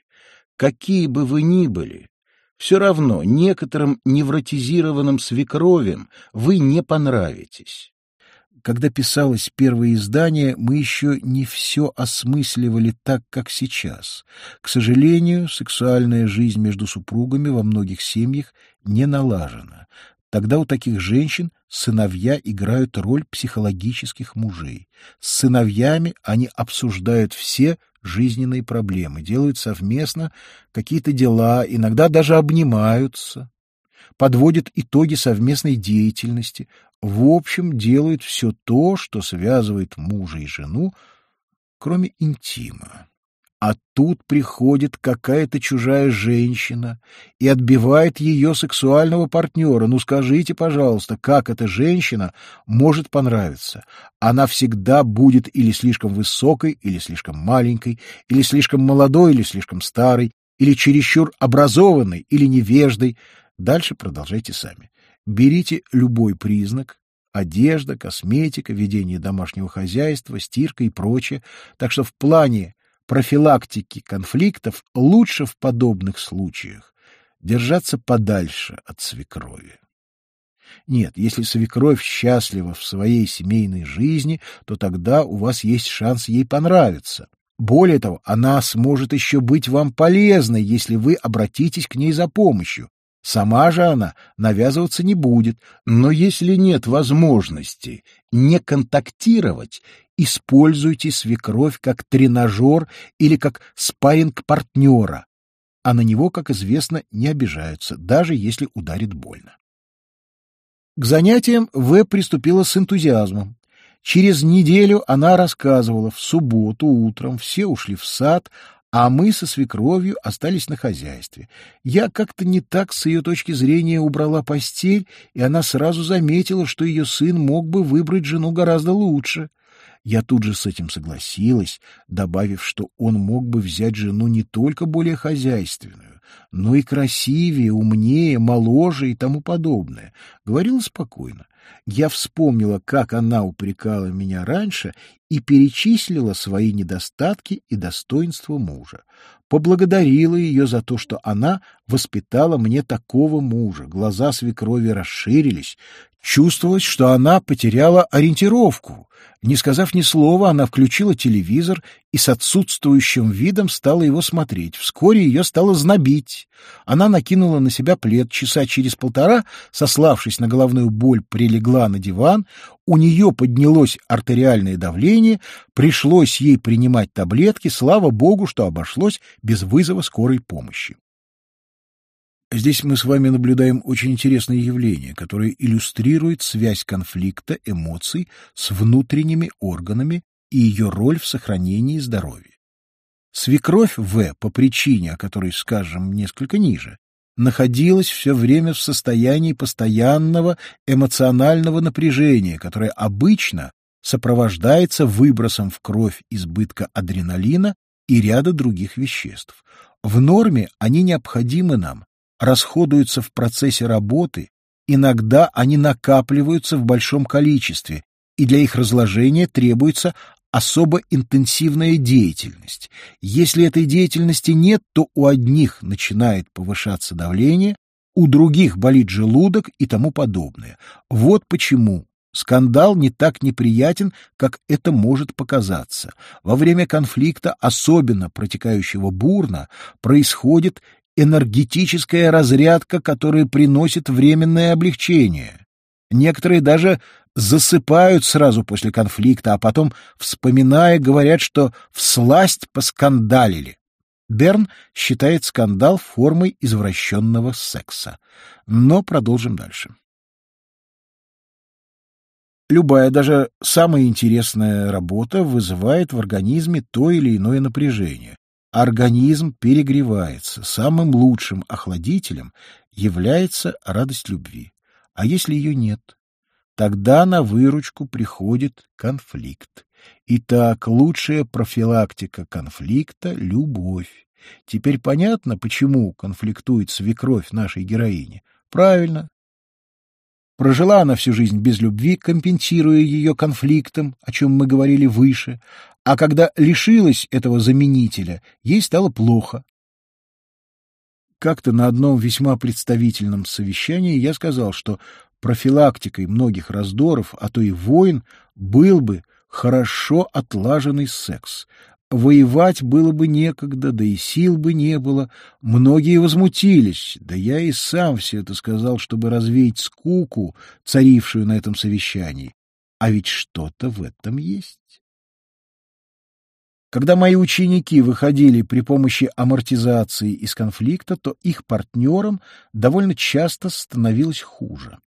какие бы вы ни были, все равно некоторым невротизированным свекровям вы не понравитесь. Когда писалось первое издание, мы еще не все осмысливали так, как сейчас. К сожалению, сексуальная жизнь между супругами во многих семьях не налажена. Тогда у таких женщин сыновья играют роль психологических мужей. С сыновьями они обсуждают все жизненные проблемы, делают совместно какие-то дела, иногда даже обнимаются, подводят итоги совместной деятельности, в общем, делают все то, что связывает мужа и жену, кроме интима. А тут приходит какая-то чужая женщина и отбивает ее сексуального партнера. Ну скажите, пожалуйста, как эта женщина может понравиться? Она всегда будет или слишком высокой, или слишком маленькой, или слишком молодой, или слишком старой, или чересчур образованной, или невеждой. Дальше продолжайте сами. Берите любой признак, одежда, косметика, ведение домашнего хозяйства, стирка и прочее. Так что в плане профилактики конфликтов лучше в подобных случаях держаться подальше от свекрови. Нет, если свекровь счастлива в своей семейной жизни, то тогда у вас есть шанс ей понравиться. Более того, она сможет еще быть вам полезной, если вы обратитесь к ней за помощью. Сама же она навязываться не будет, но если нет возможности не контактировать, используйте свекровь как тренажер или как спарринг-партнера, а на него, как известно, не обижаются, даже если ударит больно. К занятиям В приступила с энтузиазмом. Через неделю она рассказывала, в субботу утром все ушли в сад, а мы со свекровью остались на хозяйстве. Я как-то не так с ее точки зрения убрала постель, и она сразу заметила, что ее сын мог бы выбрать жену гораздо лучше. Я тут же с этим согласилась, добавив, что он мог бы взять жену не только более хозяйственную, но и красивее, умнее, моложе и тому подобное. Говорила спокойно. Я вспомнила, как она упрекала меня раньше и перечислила свои недостатки и достоинства мужа. Поблагодарила ее за то, что она воспитала мне такого мужа. Глаза свекрови расширились. Чувствовалось, что она потеряла ориентировку. Не сказав ни слова, она включила телевизор и с отсутствующим видом стала его смотреть. Вскоре ее стало знобить. Она накинула на себя плед. Часа через полтора, сославшись на головную боль, прилегла на диван. У нее поднялось артериальное давление. Пришлось ей принимать таблетки. Слава богу, что обошлось без вызова скорой помощи. Здесь мы с вами наблюдаем очень интересное явление, которое иллюстрирует связь конфликта эмоций с внутренними органами и ее роль в сохранении здоровья. Свекровь В, по причине, о которой скажем несколько ниже, находилась все время в состоянии постоянного эмоционального напряжения, которое обычно сопровождается выбросом в кровь избытка адреналина и ряда других веществ. В норме они необходимы нам, расходуются в процессе работы, иногда они накапливаются в большом количестве, и для их разложения требуется особо интенсивная деятельность. Если этой деятельности нет, то у одних начинает повышаться давление, у других болит желудок и тому подобное. Вот почему скандал не так неприятен, как это может показаться. Во время конфликта, особенно протекающего бурно, происходит энергетическая разрядка, которая приносит временное облегчение. Некоторые даже засыпают сразу после конфликта, а потом, вспоминая, говорят, что всласть поскандалили. Берн считает скандал формой извращенного секса. Но продолжим дальше. Любая, даже самая интересная работа вызывает в организме то или иное напряжение. Организм перегревается. Самым лучшим охладителем является радость любви. А если ее нет? Тогда на выручку приходит конфликт. Итак, лучшая профилактика конфликта — любовь. Теперь понятно, почему конфликтует свекровь нашей героини? Правильно. Прожила она всю жизнь без любви, компенсируя ее конфликтом, о чем мы говорили выше, а когда лишилась этого заменителя, ей стало плохо. Как-то на одном весьма представительном совещании я сказал, что профилактикой многих раздоров, а то и войн, был бы хорошо отлаженный секс. Воевать было бы некогда, да и сил бы не было. Многие возмутились, да я и сам все это сказал, чтобы развеять скуку, царившую на этом совещании. А ведь что-то в этом есть. Когда мои ученики выходили при помощи амортизации из конфликта, то их партнерам довольно часто становилось хуже.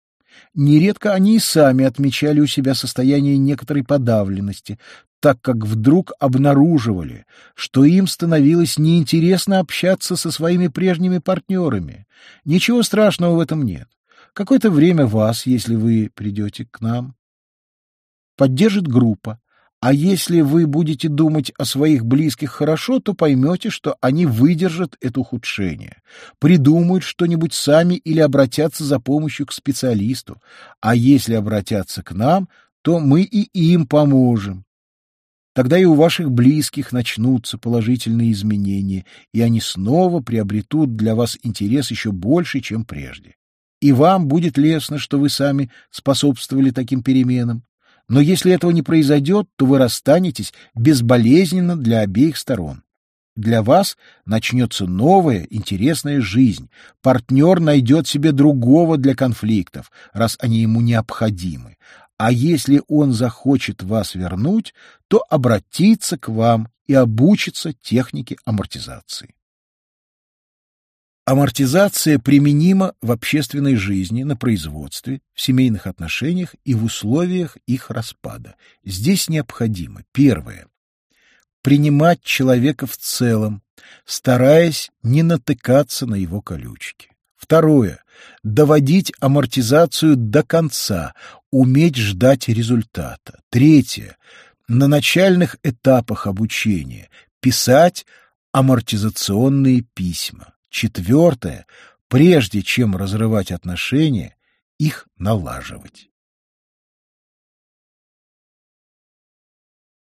Нередко они и сами отмечали у себя состояние некоторой подавленности, так как вдруг обнаруживали, что им становилось неинтересно общаться со своими прежними партнерами. Ничего страшного в этом нет. Какое-то время вас, если вы придете к нам, поддержит группа, а если вы будете думать о своих близких хорошо, то поймете, что они выдержат это ухудшение, придумают что-нибудь сами или обратятся за помощью к специалисту. А если обратятся к нам, то мы и им поможем. Тогда и у ваших близких начнутся положительные изменения, и они снова приобретут для вас интерес еще больше, чем прежде. И вам будет лестно, что вы сами способствовали таким переменам. Но если этого не произойдет, то вы расстанетесь безболезненно для обеих сторон. Для вас начнется новая, интересная жизнь. Партнер найдет себе другого для конфликтов, раз они ему необходимы. А если он захочет вас вернуть, то обратится к вам и обучится технике амортизации. Амортизация применима в общественной жизни, на производстве, в семейных отношениях и в условиях их распада. Здесь необходимо, первое, принимать человека в целом, стараясь не натыкаться на его колючки. Второе, доводить амортизацию до конца, уметь ждать результата. Третье, на начальных этапах обучения писать амортизационные письма. Четвертое, прежде чем разрывать отношения, их налаживать.